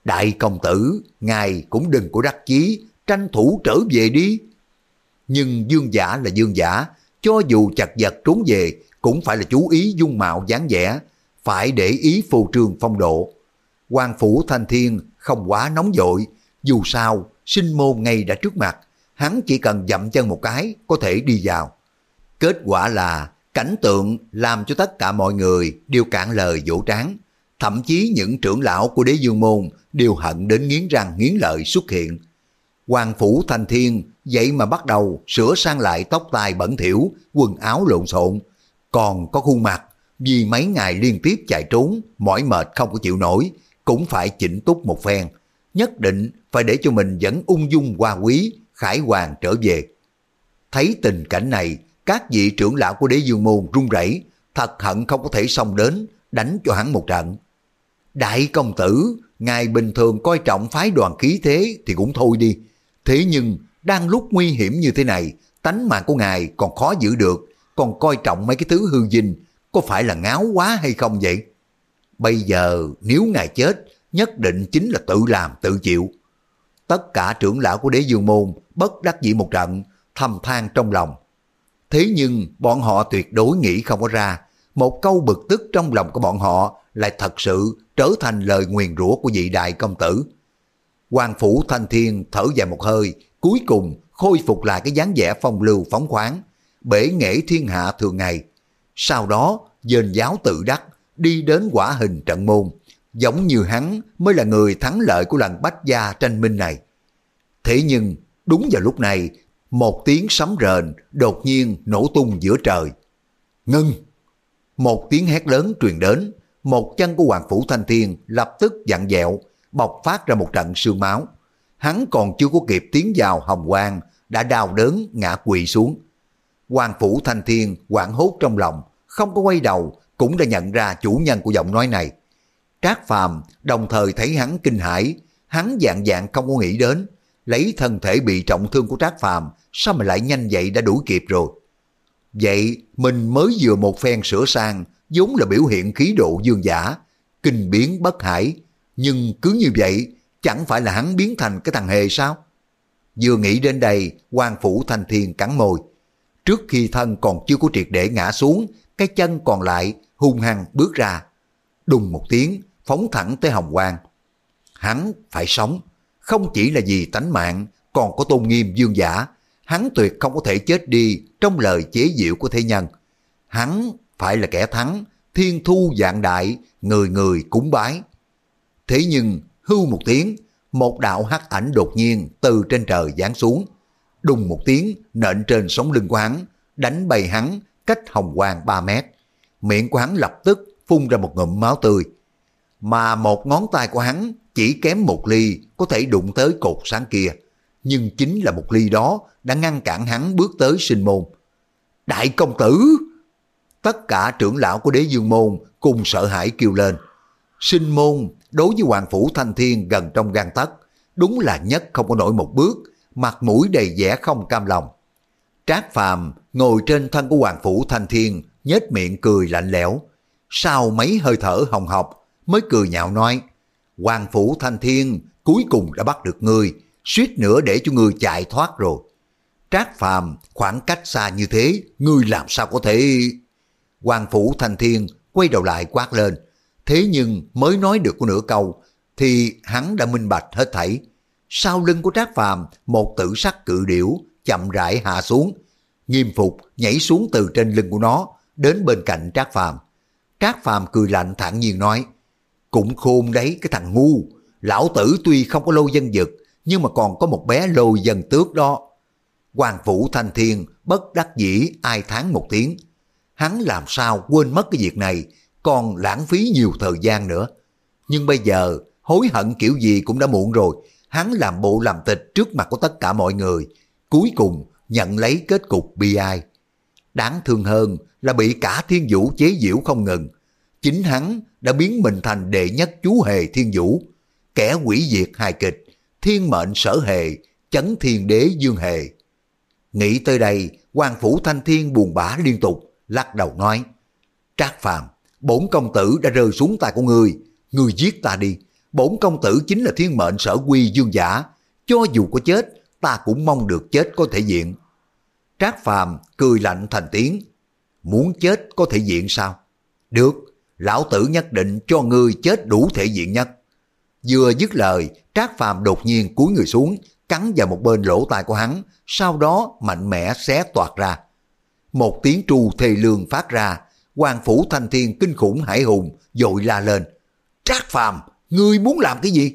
Đại công tử, ngài cũng đừng có đắc chí, tranh thủ trở về đi. Nhưng dương giả là dương giả, cho dù chặt vật trốn về cũng phải là chú ý dung mạo dáng vẻ, phải để ý phù trường phong độ. quan phủ thanh thiên không quá nóng vội, dù sao sinh môn ngay đã trước mặt, hắn chỉ cần dậm chân một cái có thể đi vào. Kết quả là cảnh tượng làm cho tất cả mọi người đều cạn lời vỗ tráng, thậm chí những trưởng lão của đế dương môn đều hận đến nghiến răng nghiến lợi xuất hiện. Hoàng phủ thành thiên vậy mà bắt đầu sửa sang lại tóc tai bẩn thỉu, quần áo lộn xộn, còn có khuôn mặt vì mấy ngày liên tiếp chạy trốn, mỏi mệt không có chịu nổi, cũng phải chỉnh túc một phen, nhất định phải để cho mình vẫn ung dung hoa quý, khải hoàng trở về. Thấy tình cảnh này, các vị trưởng lão của đế dương môn run rẩy, thật hận không có thể xông đến, đánh cho hắn một trận. Đại công tử, ngài bình thường coi trọng phái đoàn khí thế thì cũng thôi đi. Thế nhưng, đang lúc nguy hiểm như thế này, tánh mạng của ngài còn khó giữ được, còn coi trọng mấy cái thứ hư dinh, có phải là ngáo quá hay không vậy? Bây giờ, nếu ngài chết, nhất định chính là tự làm tự chịu. Tất cả trưởng lão của đế dương môn bất đắc dĩ một trận, thầm than trong lòng. Thế nhưng bọn họ tuyệt đối nghĩ không có ra, một câu bực tức trong lòng của bọn họ lại thật sự trở thành lời nguyền rủa của vị đại công tử. Hoàng phủ thanh thiên thở dài một hơi, cuối cùng khôi phục lại cái dáng vẻ phong lưu phóng khoáng, bể nghệ thiên hạ thường ngày. Sau đó, dền giáo tự đắc, đi đến quả hình trận môn, giống như hắn mới là người thắng lợi của lần bách gia tranh minh này. Thế nhưng, đúng vào lúc này, một tiếng sấm rền đột nhiên nổ tung giữa trời. Ngưng! Một tiếng hét lớn truyền đến, một chân của Hoàng Phủ Thanh Thiên lập tức dặn dẹo, bộc phát ra một trận sương máu. Hắn còn chưa có kịp tiến vào hồng quang, đã đau đớn ngã quỵ xuống. Hoàng Phủ Thanh Thiên quảng hốt trong lòng, không có quay đầu, cũng đã nhận ra chủ nhân của giọng nói này. Trác Phàm đồng thời thấy hắn kinh hãi, hắn dạng dạng không có nghĩ đến, lấy thân thể bị trọng thương của Trác Phàm sao mà lại nhanh vậy đã đuổi kịp rồi. Vậy mình mới vừa một phen sửa sang, vốn là biểu hiện khí độ dương giả, kinh biến bất hải, nhưng cứ như vậy, chẳng phải là hắn biến thành cái thằng hề sao? Vừa nghĩ đến đây, quan phủ thanh thiên cắn môi. Trước khi thân còn chưa có triệt để ngã xuống, cái chân còn lại hung hăng bước ra. Đùng một tiếng, phóng thẳng tới Hồng Quang. Hắn phải sống, không chỉ là vì tánh mạng, còn có tôn nghiêm dương giả. Hắn tuyệt không có thể chết đi trong lời chế diệu của thế nhân. Hắn phải là kẻ thắng, thiên thu dạng đại, người người cúng bái. Thế nhưng, hưu một tiếng, một đạo hắc ảnh đột nhiên từ trên trời giáng xuống. Đùng một tiếng nện trên sống lưng của hắn, đánh bay hắn cách hồng quang 3 mét. Miệng của hắn lập tức phun ra một ngụm máu tươi. Mà một ngón tay của hắn chỉ kém một ly có thể đụng tới cột sáng kia. Nhưng chính là một ly đó đã ngăn cản hắn bước tới sinh môn. Đại công tử! Tất cả trưởng lão của đế dương môn cùng sợ hãi kêu lên. Sinh môn đối với Hoàng Phủ Thanh Thiên gần trong gan tấc đúng là nhất không có nổi một bước, mặt mũi đầy vẻ không cam lòng. Trác Phàm ngồi trên thân của Hoàng Phủ Thanh Thiên, nhếch miệng cười lạnh lẽo. Sau mấy hơi thở hồng hộc mới cười nhạo nói, Hoàng Phủ Thanh Thiên cuối cùng đã bắt được ngươi, suýt nữa để cho ngươi chạy thoát rồi. Trác Phàm khoảng cách xa như thế, ngươi làm sao có thể... Hoàng Phủ Thanh Thiên quay đầu lại quát lên, thế nhưng mới nói được có nửa câu, thì hắn đã minh bạch hết thảy. Sau lưng của Trác Phàm một tử sắc cự điểu chậm rãi hạ xuống, nghiêm phục nhảy xuống từ trên lưng của nó, đến bên cạnh Trác Phàm. Trác Phàm cười lạnh thản nhiên nói, cũng khôn đấy cái thằng ngu, lão tử tuy không có lô dân dực, nhưng mà còn có một bé lô dân tước đó. Hoàng vũ Thanh Thiên bất đắc dĩ ai tháng một tiếng. Hắn làm sao quên mất cái việc này, còn lãng phí nhiều thời gian nữa. Nhưng bây giờ, hối hận kiểu gì cũng đã muộn rồi. Hắn làm bộ làm tịch trước mặt của tất cả mọi người. Cuối cùng, nhận lấy kết cục bi ai. Đáng thương hơn là bị cả thiên vũ chế giễu không ngừng. Chính hắn đã biến mình thành đệ nhất chú hề thiên vũ. Kẻ quỷ diệt hài kịch, thiên mệnh sở hề, chấn thiên đế dương hề. Nghĩ tới đây, quan phủ thanh thiên buồn bã liên tục, lắc đầu nói. Trác phàm, bổn công tử đã rơi xuống tay của người người giết ta đi. Bổn công tử chính là thiên mệnh sở quy dương giả, cho dù có chết, ta cũng mong được chết có thể diện. Trác Phàm cười lạnh thành tiếng, muốn chết có thể diện sao? Được, lão tử nhất định cho ngươi chết đủ thể diện nhất. Vừa dứt lời, Trác Phàm đột nhiên cúi người xuống, cắn vào một bên lỗ tai của hắn, sau đó mạnh mẽ xé toạt ra. Một tiếng tru thê lương phát ra, Hoàng phủ thanh thiên kinh khủng hải hùng dội la lên. Trác phàm, ngươi muốn làm cái gì?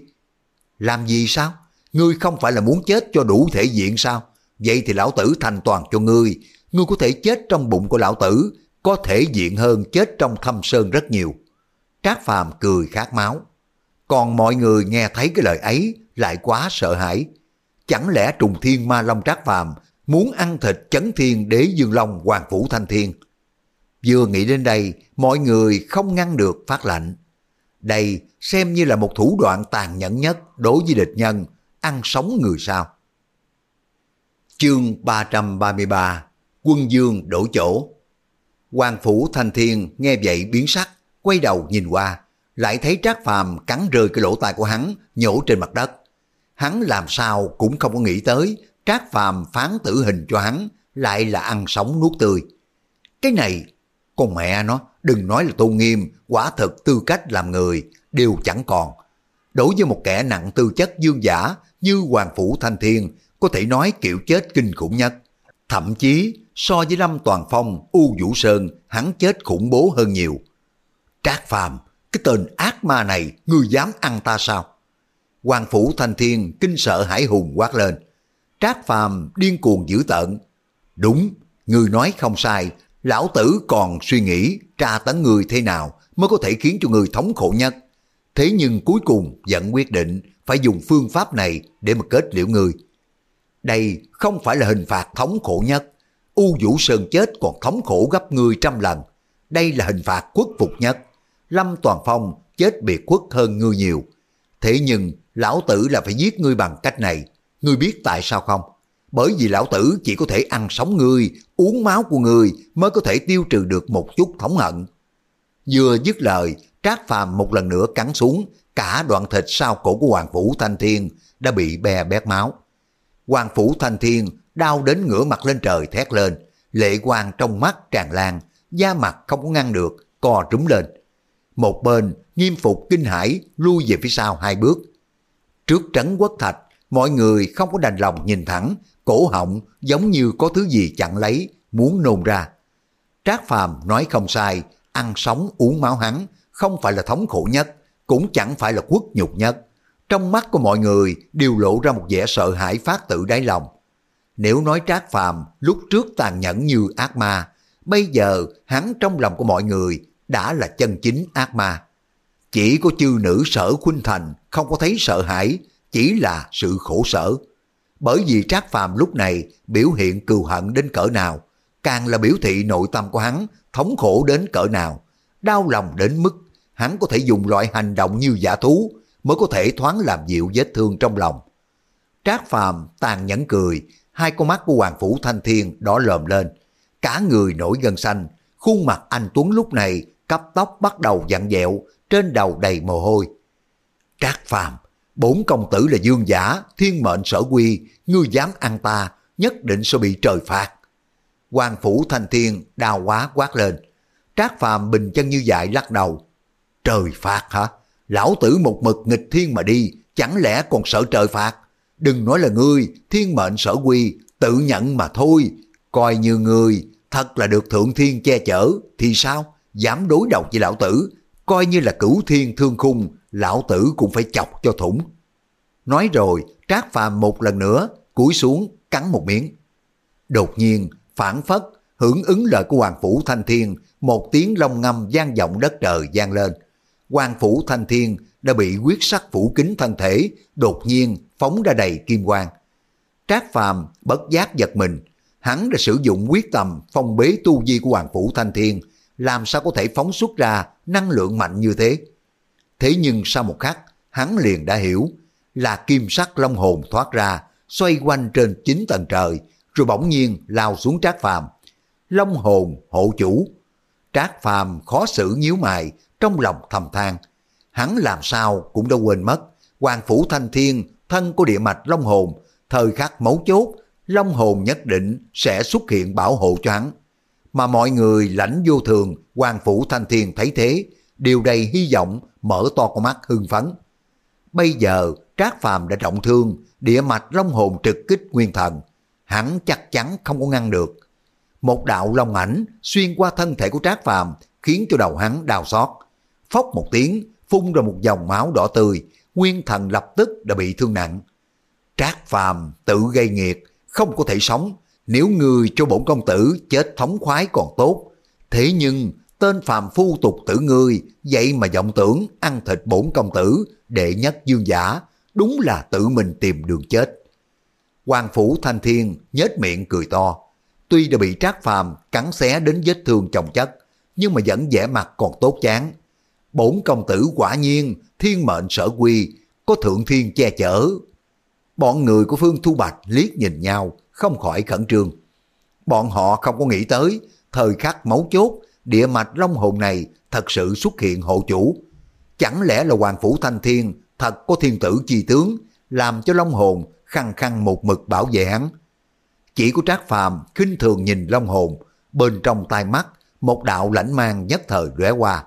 Làm gì sao? Ngươi không phải là muốn chết cho đủ thể diện sao? Vậy thì lão tử thành toàn cho ngươi. Ngươi có thể chết trong bụng của lão tử, có thể diện hơn chết trong thâm sơn rất nhiều. Trác phàm cười khát máu. Còn mọi người nghe thấy cái lời ấy lại quá sợ hãi. Chẳng lẽ trùng thiên ma long trác phàm muốn ăn thịt chấn thiên đế dương long hoàng phủ thanh thiên? Vừa nghĩ đến đây, mọi người không ngăn được phát lạnh. Đây xem như là một thủ đoạn tàn nhẫn nhất đối với địch nhân, ăn sống người sao. Chương 333 Quân Dương đổ chỗ Hoàng Phủ Thanh Thiên nghe vậy biến sắc, quay đầu nhìn qua, lại thấy Trác Phàm cắn rơi cái lỗ tai của hắn, nhổ trên mặt đất. Hắn làm sao cũng không có nghĩ tới, Trác Phàm phán tử hình cho hắn, lại là ăn sống nuốt tươi. Cái này con mẹ nó, đừng nói là tôn nghiêm, quả thực tư cách làm người, đều chẳng còn. Đối với một kẻ nặng tư chất dương giả như Hoàng Phủ Thanh Thiên, có thể nói kiểu chết kinh khủng nhất. Thậm chí, so với Lâm Toàn Phong, U Vũ Sơn, hắn chết khủng bố hơn nhiều. Trác Phàm, cái tên ác ma này, ngươi dám ăn ta sao? Hoàng Phủ Thanh Thiên kinh sợ hải hùng quát lên. Trác Phàm điên cuồng dữ tợn. Đúng, ngươi nói không sai, lão tử còn suy nghĩ tra tấn người thế nào mới có thể khiến cho người thống khổ nhất. Thế nhưng cuối cùng vẫn quyết định phải dùng phương pháp này để mà kết liễu người. Đây không phải là hình phạt thống khổ nhất. U Vũ Sơn chết còn thống khổ gấp người trăm lần. Đây là hình phạt quốc phục nhất. Lâm Toàn Phong chết biệt quốc hơn ngươi nhiều. Thế nhưng lão tử là phải giết ngươi bằng cách này. Ngươi biết tại sao không? Bởi vì lão tử chỉ có thể ăn sống người uống máu của người mới có thể tiêu trừ được một chút thống hận. Vừa dứt lời, Trác Phàm một lần nữa cắn xuống, cả đoạn thịt sau cổ của Hoàng Phủ Thanh Thiên đã bị bè bét máu. Hoàng Phủ Thanh Thiên đau đến ngửa mặt lên trời thét lên, lệ quang trong mắt tràn lan, da mặt không có ngăn được, co trúng lên. một bên nghiêm phục kinh hãi lui về phía sau hai bước. Trước trấn quốc thạch, mọi người không có đành lòng nhìn thẳng, cổ họng giống như có thứ gì chặn lấy, muốn nôn ra. Trác Phàm nói không sai, ăn sống uống máu hắn, không phải là thống khổ nhất, cũng chẳng phải là quốc nhục nhất. Trong mắt của mọi người đều lộ ra một vẻ sợ hãi phát tự đáy lòng. Nếu nói Trác Phàm lúc trước tàn nhẫn như ác ma, bây giờ hắn trong lòng của mọi người đã là chân chính ác ma. Chỉ có chư nữ sở khuynh thành không có thấy sợ hãi, chỉ là sự khổ sở. Bởi vì Trác Phàm lúc này biểu hiện cừu hận đến cỡ nào, càng là biểu thị nội tâm của hắn thống khổ đến cỡ nào, đau lòng đến mức hắn có thể dùng loại hành động như giả thú mới có thể thoáng làm dịu vết thương trong lòng. Trác Phàm tàn nhẫn cười, hai con mắt của Hoàng Phủ Thanh Thiên đỏ lòm lên, cả người nổi gân xanh, khuôn mặt anh Tuấn lúc này cấp tóc bắt đầu dặn dẹo, trên đầu đầy mồ hôi. Trác Phàm, bốn công tử là dương giả, thiên mệnh sở quy, ngươi dám ăn ta, nhất định sẽ bị trời phạt. Hoàng Phủ Thanh Thiên đào quá quát lên. Trác Phàm bình chân như dại lắc đầu. Trời phạt hả? Lão tử một mực nghịch thiên mà đi, chẳng lẽ còn sợ trời phạt? Đừng nói là ngươi, thiên mệnh sở quy, tự nhận mà thôi. Coi như ngươi, thật là được thượng thiên che chở, thì sao? Dám đối đầu với lão tử, coi như là cửu thiên thương khung, lão tử cũng phải chọc cho thủng. Nói rồi, Trác Phàm một lần nữa, cúi xuống, cắn một miếng. Đột nhiên, phản phất, hưởng ứng lời của Hoàng Phủ Thanh Thiên, một tiếng long ngâm gian vọng đất trời gian lên. Hoàng Phủ Thanh Thiên đã bị quyết sắc phủ kính thân thể, đột nhiên phóng ra đầy kim quang. Trác Phàm bất giác giật mình, hắn đã sử dụng quyết tâm phong bế tu vi của Hoàng Phủ Thanh Thiên, làm sao có thể phóng xuất ra năng lượng mạnh như thế. Thế nhưng sau một khắc, hắn liền đã hiểu, là kim sắc long hồn thoát ra, xoay quanh trên chín tầng trời, rồi bỗng nhiên lao xuống Trác Phàm. Long hồn hộ chủ. Trác Phàm khó xử nhíu mày, trong lòng thầm than. Hắn làm sao cũng đã quên mất, Hoàng Phủ Thanh Thiên, thân của địa mạch Long hồn, thời khắc mấu chốt, Long hồn nhất định sẽ xuất hiện bảo hộ cho hắn. Mà mọi người lãnh vô thường, Hoàng Phủ Thanh Thiên thấy thế, đều đầy hy vọng mở to con mắt hưng phấn. Bây giờ Trác Phàm đã trọng thương, địa mạch long hồn trực kích nguyên thần, hắn chắc chắn không có ngăn được. Một đạo long ảnh xuyên qua thân thể của Trác Phàm khiến cho đầu hắn đau xót. Phốc một tiếng, phun ra một dòng máu đỏ tươi, nguyên thần lập tức đã bị thương nặng. Trác Phàm tự gây nghiệt, không có thể sống, nếu người cho bổn công tử chết thống khoái còn tốt. Thế nhưng tên phàm phu tục tử ngươi, vậy mà vọng tưởng ăn thịt bổn công tử, đệ nhất dương giả, đúng là tự mình tìm đường chết. Hoàng Phủ Thanh Thiên nhếch miệng cười to, tuy đã bị trác phàm cắn xé đến vết thương chồng chất, nhưng mà vẫn vẻ mặt còn tốt chán. Bổn công tử quả nhiên, thiên mệnh sở quy, có thượng thiên che chở. Bọn người của Phương Thu Bạch liếc nhìn nhau, không khỏi khẩn trương. Bọn họ không có nghĩ tới, thời khắc mấu chốt, địa mạch long hồn này thật sự xuất hiện hộ chủ. Chẳng lẽ là Hoàng Phủ Thanh Thiên thật có thiên tử chi tướng, làm cho long hồn khăng khăng một mực bảo vệ hắn. Chỉ có Trác Phàm khinh thường nhìn long hồn, bên trong tai mắt, một đạo lãnh mang nhất thời lóe qua.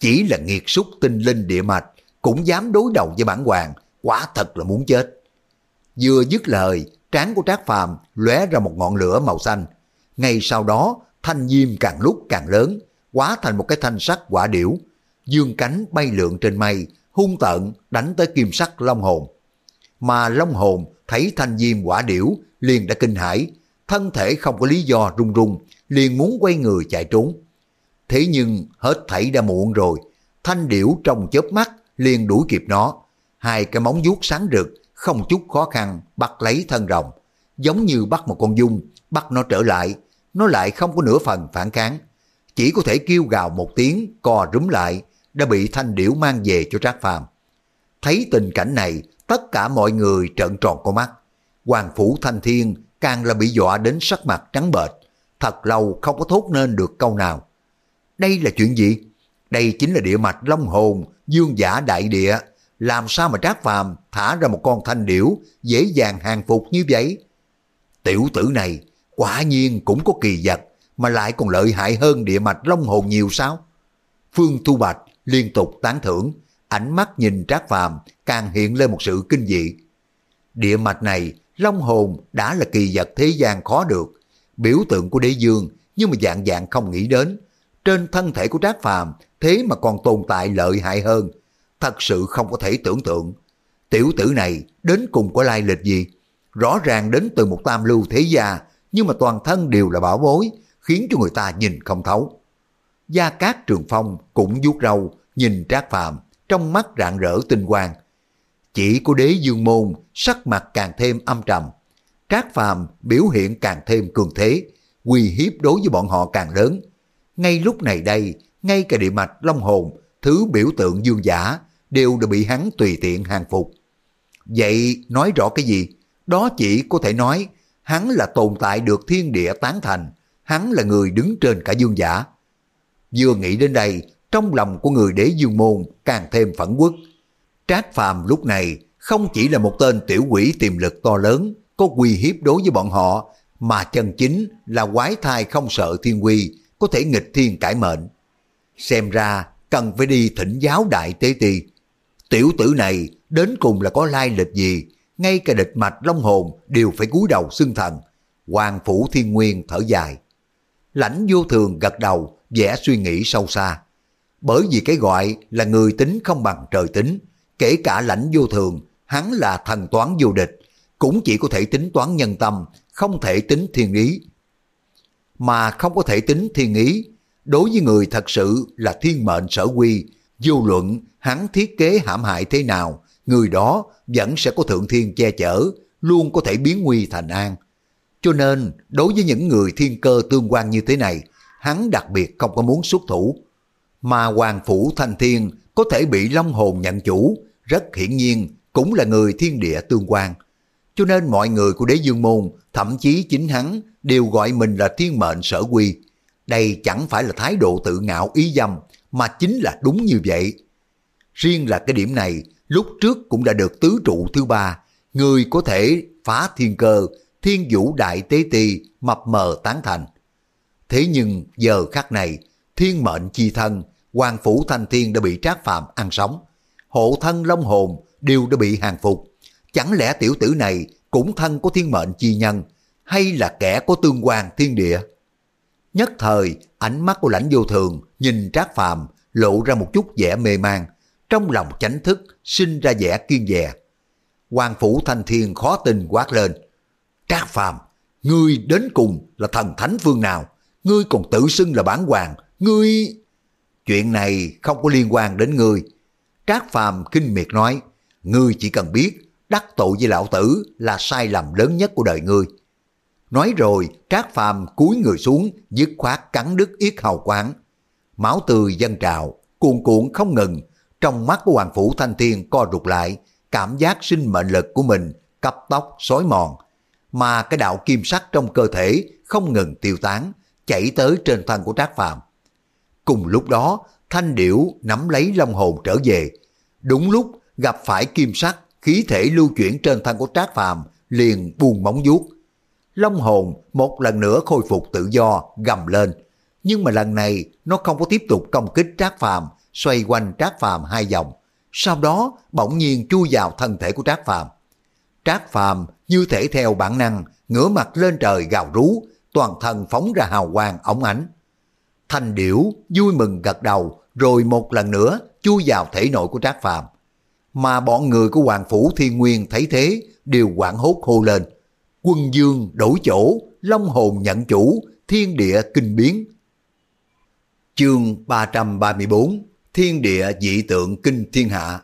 Chỉ là nghiệt súc tinh linh địa mạch, cũng dám đối đầu với bản hoàng, quả thật là muốn chết. Vừa dứt lời, trán của Trác Phàm lóe ra một ngọn lửa màu xanh. Ngay sau đó, thanh diêm càng lúc càng lớn, quá thành một cái thanh sắc quả điểu, dương cánh bay lượn trên mây, hung tợn đánh tới kim sắc long hồn. Mà long hồn thấy thanh diêm quả điểu liền đã kinh hãi, thân thể không có lý do run run, liền muốn quay người chạy trốn. Thế nhưng hết thảy đã muộn rồi, thanh điểu trong chớp mắt liền đuổi kịp nó, hai cái móng vuốt sáng rực, không chút khó khăn bắt lấy thân rồng, giống như bắt một con dung, bắt nó trở lại, nó lại không có nửa phần phản kháng, chỉ có thể kêu gào một tiếng co rúm lại, đã bị thanh điểu mang về cho Trác Phàm. Thấy tình cảnh này, tất cả mọi người trợn tròn con mắt. Hoàng Phủ Thanh Thiên càng là bị dọa đến sắc mặt trắng bệch, thật lâu không có thốt nên được câu nào. Đây là chuyện gì? Đây chính là địa mạch long hồn, dương giả đại địa. Làm sao mà Trác Phàm thả ra một con thanh điểu dễ dàng hàng phục như vậy? Tiểu tử này quả nhiên cũng có kỳ vật mà lại còn lợi hại hơn địa mạch long hồn nhiều sao? Phương Thu Bạch liên tục tán thưởng, ánh mắt nhìn Trác Phàm càng hiện lên một sự kinh dị. Địa mạch này, long hồn đã là kỳ vật thế gian khó được, biểu tượng của đế dương nhưng mà dạng dạng không nghĩ đến. Trên thân thể của Trác Phàm thế mà còn tồn tại lợi hại hơn, thật sự không có thể tưởng tượng. Tiểu tử này đến cùng có lai lịch gì? Rõ ràng đến từ một tam lưu thế gia, nhưng mà toàn thân đều là bảo bối, khiến cho người ta nhìn không thấu. Gia Cát Trường Phong cũng vuốt râu, nhìn Trác Phàm trong mắt rạng rỡ tinh quang. Chỉ của đế dương môn, sắc mặt càng thêm âm trầm. Trác Phàm biểu hiện càng thêm cường thế, uy hiếp đối với bọn họ càng lớn. Ngay lúc này đây, ngay cả địa mạch long hồn, thứ biểu tượng dương giả, đều đã bị hắn tùy tiện hàng phục. Vậy nói rõ cái gì? Đó chỉ có thể nói hắn là tồn tại được thiên địa tán thành, hắn là người đứng trên cả dương giả. Vừa nghĩ đến đây, trong lòng của người đế dương môn càng thêm phẫn quốc. Trác Phàm lúc này không chỉ là một tên tiểu quỷ tiềm lực to lớn, có uy hiếp đối với bọn họ, mà chân chính là quái thai không sợ thiên quy, có thể nghịch thiên cải mệnh. Xem ra cần phải đi thỉnh giáo đại tế ti. Tiểu tử này đến cùng là có lai lịch gì, ngay cả địch mạch long hồn đều phải cúi đầu xưng thần. Hoàng phủ thiên nguyên thở dài. Lãnh vô thường gật đầu, vẻ suy nghĩ sâu xa. Bởi vì cái gọi là người tính không bằng trời tính, kể cả lãnh vô thường, hắn là thần toán vô địch, cũng chỉ có thể tính toán nhân tâm, không thể tính thiên ý. Mà không có thể tính thiên ý, đối với người thật sự là thiên mệnh sở quy, vô luận hắn thiết kế hãm hại thế nào, người đó vẫn sẽ có thượng thiên che chở, luôn có thể biến nguy thành an. Cho nên, đối với những người thiên cơ tương quan như thế này, hắn đặc biệt không có muốn xuất thủ. Mà Hoàng Phủ Thanh Thiên có thể bị Long Hồn nhận chủ, rất hiển nhiên cũng là người thiên địa tương quan. Cho nên mọi người của đế dương môn, thậm chí chính hắn, đều gọi mình là thiên mệnh sở quy. Đây chẳng phải là thái độ tự ngạo ý dâm, mà chính là đúng như vậy. Riêng là cái điểm này, lúc trước cũng đã được tứ trụ thứ ba, người có thể phá thiên cơ, thiên vũ đại tế ti, mập mờ tán thành. Thế nhưng giờ khắc này, thiên mệnh chi thân, hoàng phủ thanh thiên đã bị trác phạm ăn sống. Hộ thân long hồn đều đã bị hàng phục. Chẳng lẽ tiểu tử này cũng thân có thiên mệnh chi nhân, hay là kẻ có tương quan thiên địa? Nhất thời, ánh mắt của lãnh vô thường nhìn trác phạm lộ ra một chút vẻ mê man, trong lòng chánh thức sinh ra vẻ kiên dè. Hoàng phủ thanh thiên khó tin quát lên. Trác phàm, ngươi đến cùng là thần thánh phương nào? Ngươi còn tự xưng là bản hoàng, ngươi... Chuyện này không có liên quan đến ngươi. Trác phàm kinh miệt nói, ngươi chỉ cần biết đắc tội với lão tử là sai lầm lớn nhất của đời ngươi. Nói rồi, Trác Phàm cúi người xuống, dứt khoát cắn đứt yết hầu quán. Máu tươi dâng trào, cuồn cuộn không ngừng. Trong mắt của Hoàng Phủ Thanh Thiên co rụt lại, cảm giác sinh mệnh lực của mình cấp tốc xói mòn. Mà cái đạo kim sắc trong cơ thể không ngừng tiêu tán, chảy tới trên thân của Trác Phàm. Cùng lúc đó, Thanh Điểu nắm lấy long hồn trở về. Đúng lúc gặp phải kim sắc, khí thể lưu chuyển trên thân của Trác Phàm liền buông móng vuốt Long hồn một lần nữa khôi phục tự do, gầm lên. Nhưng mà lần này nó không có tiếp tục công kích Trác Phàm, xoay quanh Trác Phàm hai vòng. Sau đó bỗng nhiên chui vào thân thể của Trác Phàm. Trác Phàm như thể theo bản năng, ngửa mặt lên trời gào rú, toàn thân phóng ra hào quang ống ánh. Thanh điểu vui mừng gật đầu, rồi một lần nữa chui vào thể nội của Trác Phàm. Mà bọn người của Hoàng Phủ Thiên Nguyên thấy thế, đều quảng hốt hô lên quân dương đổi chỗ, long hồn nhận chủ, thiên địa kinh biến. Chương 334 Thiên địa dị tượng kinh thiên hạ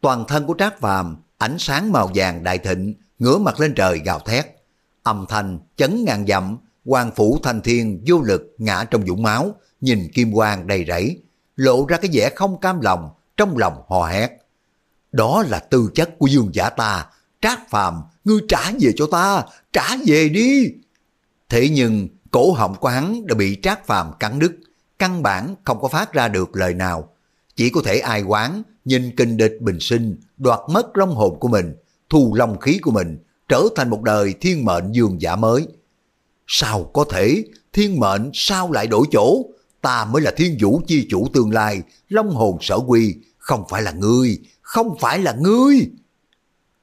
Toàn thân của Trác Phàm ánh sáng màu vàng đại thịnh, ngửa mặt lên trời gào thét. Âm thanh chấn ngàn dặm, hoàng phủ thanh thiên vô lực ngã trong vũng máu, nhìn kim quang đầy rẫy, lộ ra cái vẻ không cam lòng, trong lòng hò hét. Đó là tư chất của dương giả ta, Trác Phàm ngươi trả về cho ta, trả về đi. Thế nhưng cổ họng của hắn đã bị Trác Phàm cắn đứt, căn bản không có phát ra được lời nào. Chỉ có thể ai quán, nhìn kinh địch bình sinh, đoạt mất long hồn của mình, thu long khí của mình, trở thành một đời thiên mệnh dương giả mới. Sao có thể, thiên mệnh sao lại đổi chỗ? ta mới là thiên vũ chi chủ tương lai, long hồn sở quy, không phải là ngươi, không phải là ngươi.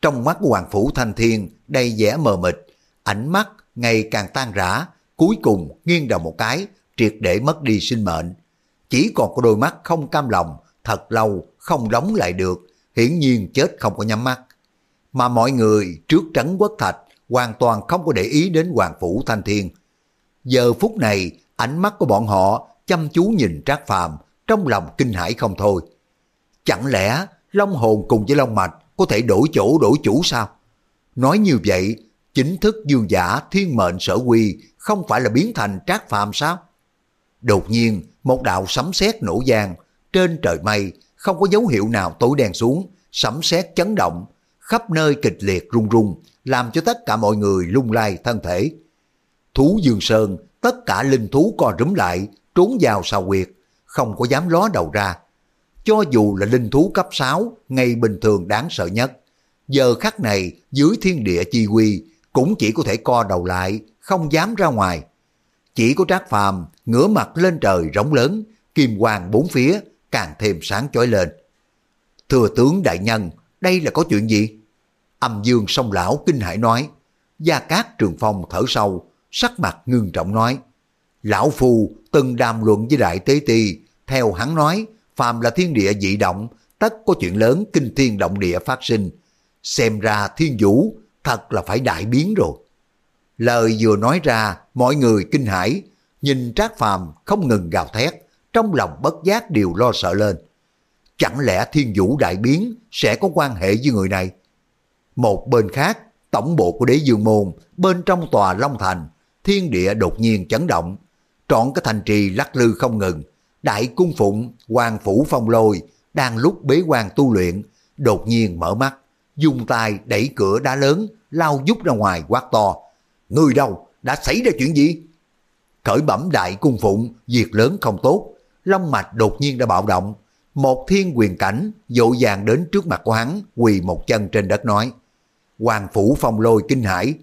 Trong mắt của Hoàng Phủ Thanh Thiên đầy vẻ mờ mịt, ánh mắt ngày càng tan rã, cuối cùng nghiêng đầu một cái, triệt để mất đi sinh mệnh. Chỉ còn có đôi mắt không cam lòng, thật lâu không đóng lại được, hiển nhiên chết không có nhắm mắt. Mà mọi người trước trấn quốc thạch hoàn toàn không có để ý đến Hoàng Phủ Thanh Thiên. Giờ phút này, ánh mắt của bọn họ chăm chú nhìn Trác Phàm trong lòng kinh hãi không thôi. Chẳng lẽ Long hồn cùng với Long mạch có thể đổi chỗ đổi chủ sao? Nói như vậy, chính thức dương giả thiên mệnh sở quy không phải là biến thành Trác Phàm sao? Đột nhiên, một đạo sấm sét nổ giang trên trời mây, không có dấu hiệu nào tối đen xuống, sấm sét chấn động, khắp nơi kịch liệt rung rung, làm cho tất cả mọi người lung lay thân thể. Thú Dương Sơn, tất cả linh thú co rúm lại, trốn vào sao quyệt, không có dám ló đầu ra. Cho dù là linh thú cấp 6, ngày bình thường đáng sợ nhất, giờ khắc này dưới thiên địa chi quy cũng chỉ có thể co đầu lại, không dám ra ngoài. Chỉ có Trác Phàm ngửa mặt lên trời rống lớn, kim quang bốn phía càng thêm sáng chói lên. Thừa tướng đại nhân, đây là có chuyện gì? Âm dương song lão kinh hãi nói. Gia Cát Trường Phong thở sâu, sắc mặt ngưng trọng nói. Lão Phu từng đàm luận với Đại Tế Ti, theo hắn nói, phàm là thiên địa dị động, tất có chuyện lớn kinh thiên động địa phát sinh. Xem ra thiên vũ thật là phải đại biến rồi. Lời vừa nói ra, mọi người kinh hãi, nhìn Trác Phàm không ngừng gào thét, trong lòng bất giác đều lo sợ lên. Chẳng lẽ thiên vũ đại biến sẽ có quan hệ với người này? Một bên khác, tổng bộ của đế dương môn, bên trong tòa Long Thành, thiên địa đột nhiên chấn động. Trọn cái thành trì lắc lư không ngừng. Đại cung phụng, hoàng phủ phong lôi, đang lúc bế quan tu luyện, đột nhiên mở mắt, dùng tay đẩy cửa đá lớn, lao dút ra ngoài quát to. Người đâu? Đã xảy ra chuyện gì? Cởi bẩm đại cung phụng, việc lớn không tốt. Long mạch đột nhiên đã bạo động. Một thiên quyền cảnh dội vàng đến trước mặt của hắn, quỳ một chân trên đất nói. Hoàng phủ phong lôi kinh hãi.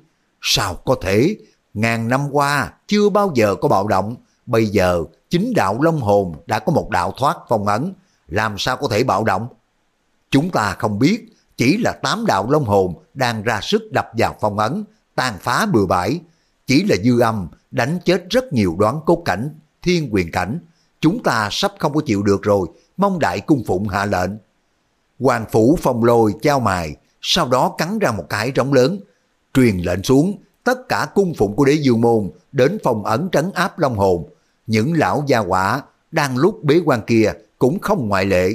Sao có thể? Ngàn năm qua chưa bao giờ có bạo động. Bây giờ chính đạo Long Hồn đã có một đạo thoát phong ấn. Làm sao có thể bạo động? Chúng ta không biết. Chỉ là tám đạo Long Hồn đang ra sức đập vào phong ấn, tàn phá bừa bãi. Chỉ là dư âm đánh chết rất nhiều đoán cốt cảnh, thiên quyền cảnh. Chúng ta sắp không có chịu được rồi, mong đại cung phụng hạ lệnh. Hoàng phủ phong lôi trao mài, sau đó cắn ra một cái rống lớn, truyền lệnh xuống, tất cả cung phụng của đế dương môn đến phòng ẩn trấn áp long hồn. Những lão gia quả đang lúc bế quan kia cũng không ngoại lệ.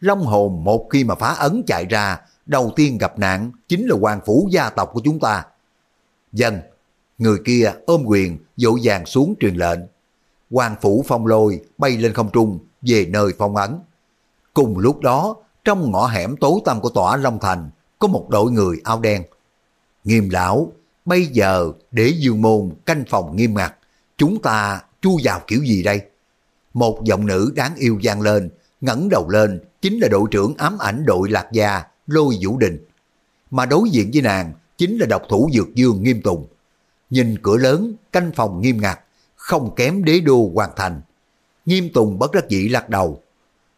Long hồn một khi mà phá ấn chạy ra, đầu tiên gặp nạn chính là hoàng phủ gia tộc của chúng ta. Dân, người kia ôm quyền, dỗ dàng xuống truyền lệnh. Hoàng phủ phong lôi bay lên không trung về nơi phong ấn. Cùng lúc đó, trong ngõ hẻm tối tăm của tòa Long Thành, có một đội người áo đen. Nghiêm lão, bây giờ để dương môn canh phòng nghiêm ngặt, chúng ta chu vào kiểu gì đây? Một giọng nữ đáng yêu vang lên, ngẩng đầu lên, chính là đội trưởng ám ảnh đội Lạc Gia, Lôi Vũ Đình. Mà đối diện với nàng, chính là độc thủ Dược Dương Nghiêm Tùng. Nhìn cửa lớn, canh phòng nghiêm ngặt, không kém đế đô hoàn thành. Nghiêm Tùng bất đắc dĩ lắc đầu.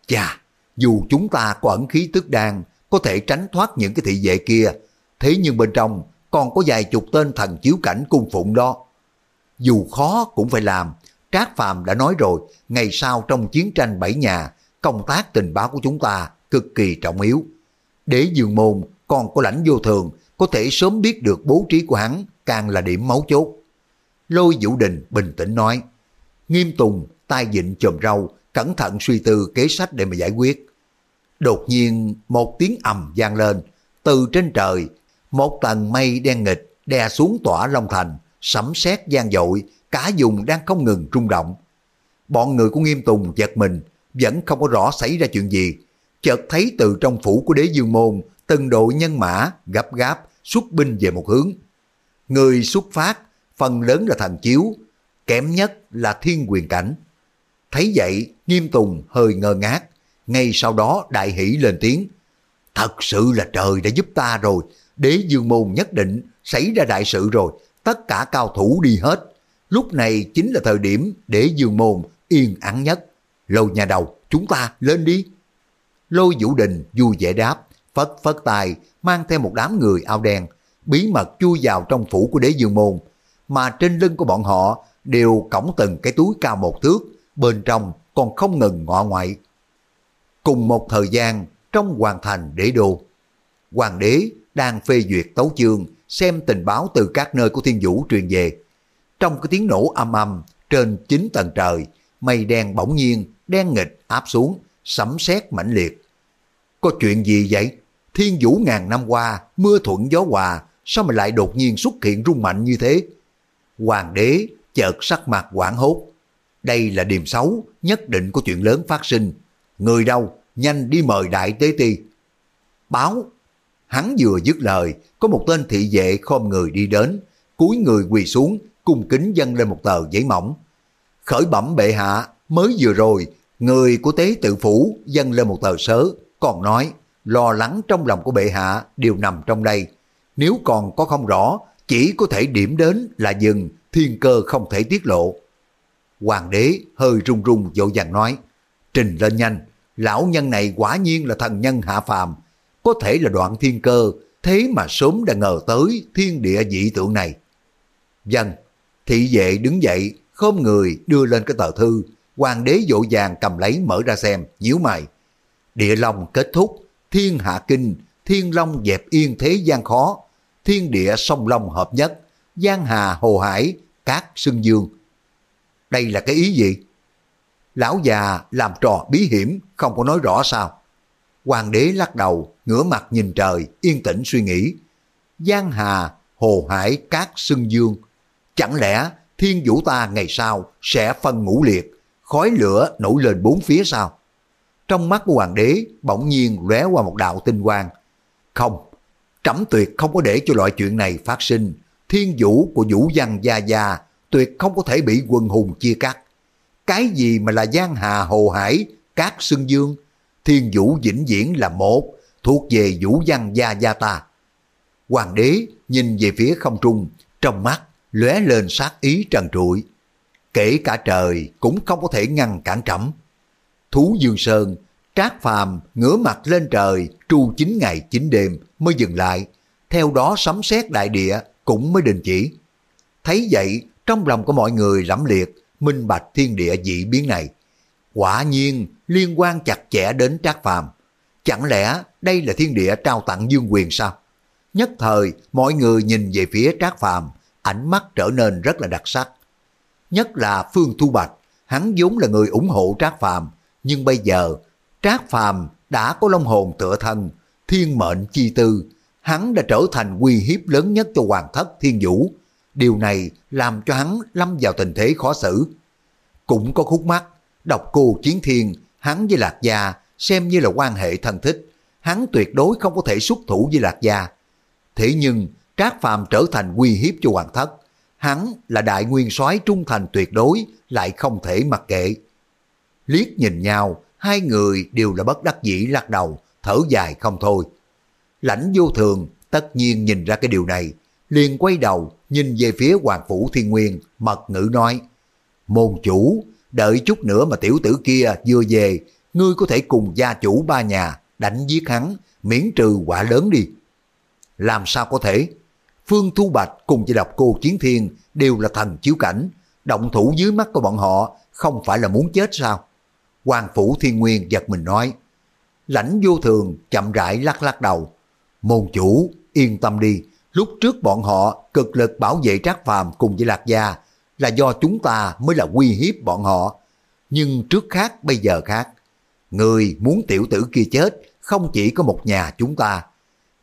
Chà, dù chúng ta có ẩn khí tức đan, có thể tránh thoát những cái thị vệ kia, thế nhưng bên trong còn có vài chục tên thần chiếu cảnh cung phụng đó. Dù khó cũng phải làm, Trác Phàm đã nói rồi, ngày sau trong chiến tranh bảy nhà, công tác tình báo của chúng ta cực kỳ trọng yếu. Đế dương môn còn có lãnh vô thường, có thể sớm biết được bố trí của hắn, càng là điểm máu chốt. Lôi Vũ Đình bình tĩnh nói, Nghiêm Tùng, tai dịnh chồm râu cẩn thận suy tư kế sách để mà giải quyết. Đột nhiên một tiếng ầm vang lên, từ trên trời, một tầng mây đen nghịch đè xuống tỏa Long Thành, sấm sét gian dội, cả vùng đang không ngừng rung động. Bọn người của Nghiêm Tùng giật mình, vẫn không có rõ xảy ra chuyện gì. Chợt thấy từ trong phủ của đế dương môn, từng đội nhân mã gấp gáp xuất binh về một hướng. Người xuất phát, phần lớn là thần chiếu, kém nhất là thiên quyền cảnh. Thấy vậy, Nghiêm Tùng hơi ngơ ngác, ngay sau đó đại hỷ lên tiếng. Thật sự là trời đã giúp ta rồi, đế dương môn nhất định xảy ra đại sự rồi, tất cả cao thủ đi hết. Lúc này chính là thời điểm để dương môn yên ắng nhất. Lôi nhà đầu, chúng ta lên đi. Lôi Vũ Đình vui vẻ đáp, phất phất tài, mang theo một đám người ao đen, bí mật chui vào trong phủ của đế dương môn, mà trên lưng của bọn họ đều cõng từng cái túi cao một thước, bên trong còn không ngừng ngọ ngoại. Cùng một thời gian, trong hoàng thành đế đô, hoàng đế đang phê duyệt tấu chương, xem tình báo từ các nơi của thiên vũ truyền về. Trong cái tiếng nổ âm âm, trên chín tầng trời, mây đen bỗng nhiên, đen nghịch áp xuống, sấm sét mãnh liệt. Có chuyện gì vậy? Thiên vũ ngàn năm qua, mưa thuận gió hòa, sao mà lại đột nhiên xuất hiện rung mạnh như thế? Hoàng đế chợt sắc mặt quảng hốt. Đây là điềm xấu, nhất định có chuyện lớn phát sinh. Người đâu, nhanh đi mời đại tế ti. Báo, hắn vừa dứt lời, có một tên thị vệ khom người đi đến, cúi người quỳ xuống, cung kính dâng lên một tờ giấy mỏng. Khởi bẩm bệ hạ, mới vừa rồi, người của tế tự phủ dâng lên một tờ sớ, còn nói, lo lắng trong lòng của bệ hạ đều nằm trong đây. Nếu còn có không rõ, chỉ có thể điểm đến là dừng, thiên cơ không thể tiết lộ. Hoàng đế hơi run run dỗ dàng nói, trình lên nhanh, lão nhân này quả nhiên là thần nhân hạ phàm, có thể là đoạn thiên cơ, thế mà sớm đã ngờ tới thiên địa dị tượng này. Dân, thị vệ đứng dậy, khom người đưa lên cái tờ thư, hoàng đế dỗ dàng cầm lấy mở ra xem, nhíu mày. Địa long kết thúc, thiên hạ kinh, thiên long dẹp yên thế gian khó, thiên địa song long hợp nhất, giang hà hồ hải, cát sưng dương. Đây là cái ý gì? Lão già làm trò bí hiểm, không có nói rõ sao? Hoàng đế lắc đầu, ngửa mặt nhìn trời, yên tĩnh suy nghĩ. Giang hà, hồ hải, cát sưng dương. Chẳng lẽ thiên vũ ta ngày sau sẽ phân ngũ liệt, khói lửa nổi lên bốn phía sao? Trong mắt của hoàng đế bỗng nhiên lóe qua một đạo tinh quang. Không, trẫm tuyệt không có để cho loại chuyện này phát sinh. Thiên vũ của vũ văn gia gia tuyệt không có thể bị quân hùng chia cắt. Cái gì mà là giang hà hồ hải, cát xương dương, thiên vũ vĩnh viễn là một, thuộc về vũ văn gia gia ta. Hoàng đế nhìn về phía không trung, trong mắt lóe lên sát ý trần trụi. Kể cả trời cũng không có thể ngăn cản trẫm. Thú Dương Sơn, Trác Phàm ngửa mặt lên trời, tru chín ngày chín đêm mới dừng lại. Theo đó sấm sét đại địa cũng mới đình chỉ. Thấy vậy, trong lòng của mọi người lẫm liệt, minh bạch thiên địa dị biến này. Quả nhiên liên quan chặt chẽ đến Trác Phàm. Chẳng lẽ đây là thiên địa trao tặng dương quyền sao? Nhất thời, mọi người nhìn về phía Trác Phàm, ánh mắt trở nên rất là đặc sắc. Nhất là Phương Thu Bạch, hắn vốn là người ủng hộ Trác Phàm, nhưng bây giờ Trác Phàm đã có long hồn tựa thân, thiên mệnh chi tư, hắn đã trở thành uy hiếp lớn nhất cho hoàng thất thiên vũ. Điều này làm cho hắn lâm vào tình thế khó xử. Cũng có khúc mắc, độc cô chiến thiên, hắn với Lạc Gia xem như là quan hệ thân thích, hắn tuyệt đối không có thể xuất thủ với Lạc Gia. Thế nhưng, Trác Phàm trở thành uy hiếp cho hoàng thất, hắn là đại nguyên soái trung thành tuyệt đối, lại không thể mặc kệ. Liếc nhìn nhau, hai người đều là bất đắc dĩ lắc đầu, thở dài không thôi. Lãnh vô thường tất nhiên nhìn ra cái điều này, liền quay đầu nhìn về phía Hoàng Phủ Thiên Nguyên, mật ngữ nói, Môn chủ, đợi chút nữa mà tiểu tử kia vừa về, ngươi có thể cùng gia chủ ba nhà đánh giết hắn, miễn trừ quả lớn đi. Làm sao có thể? Phương Thu Bạch cùng với đọc cô Chiến Thiên đều là thần chiếu cảnh, động thủ dưới mắt của bọn họ không phải là muốn chết sao? Hoàng Phủ Thiên Nguyên giật mình nói, lãnh vô thường chậm rãi lắc lắc đầu, Môn chủ, yên tâm đi, lúc trước bọn họ cực lực bảo vệ Trác Phàm cùng với Lạc Gia là do chúng ta mới là uy hiếp bọn họ. Nhưng trước khác bây giờ khác. Người muốn tiểu tử kia chết không chỉ có một nhà chúng ta.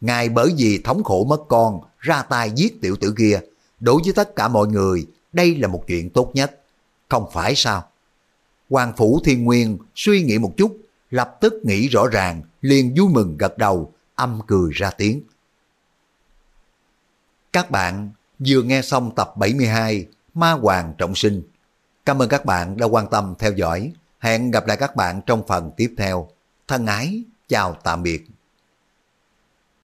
Ngài bởi vì thống khổ mất con ra tay giết tiểu tử kia. Đối với tất cả mọi người đây là một chuyện tốt nhất. Không phải sao? Hoàng Phủ Thiên Nguyên suy nghĩ một chút lập tức nghĩ rõ ràng liền vui mừng gật đầu âm cười ra tiếng. Các bạn vừa nghe xong tập 72 Ma Hoàng Trọng Sinh. Cảm ơn các bạn đã quan tâm theo dõi. Hẹn gặp lại các bạn trong phần tiếp theo. Thân ái, chào tạm biệt.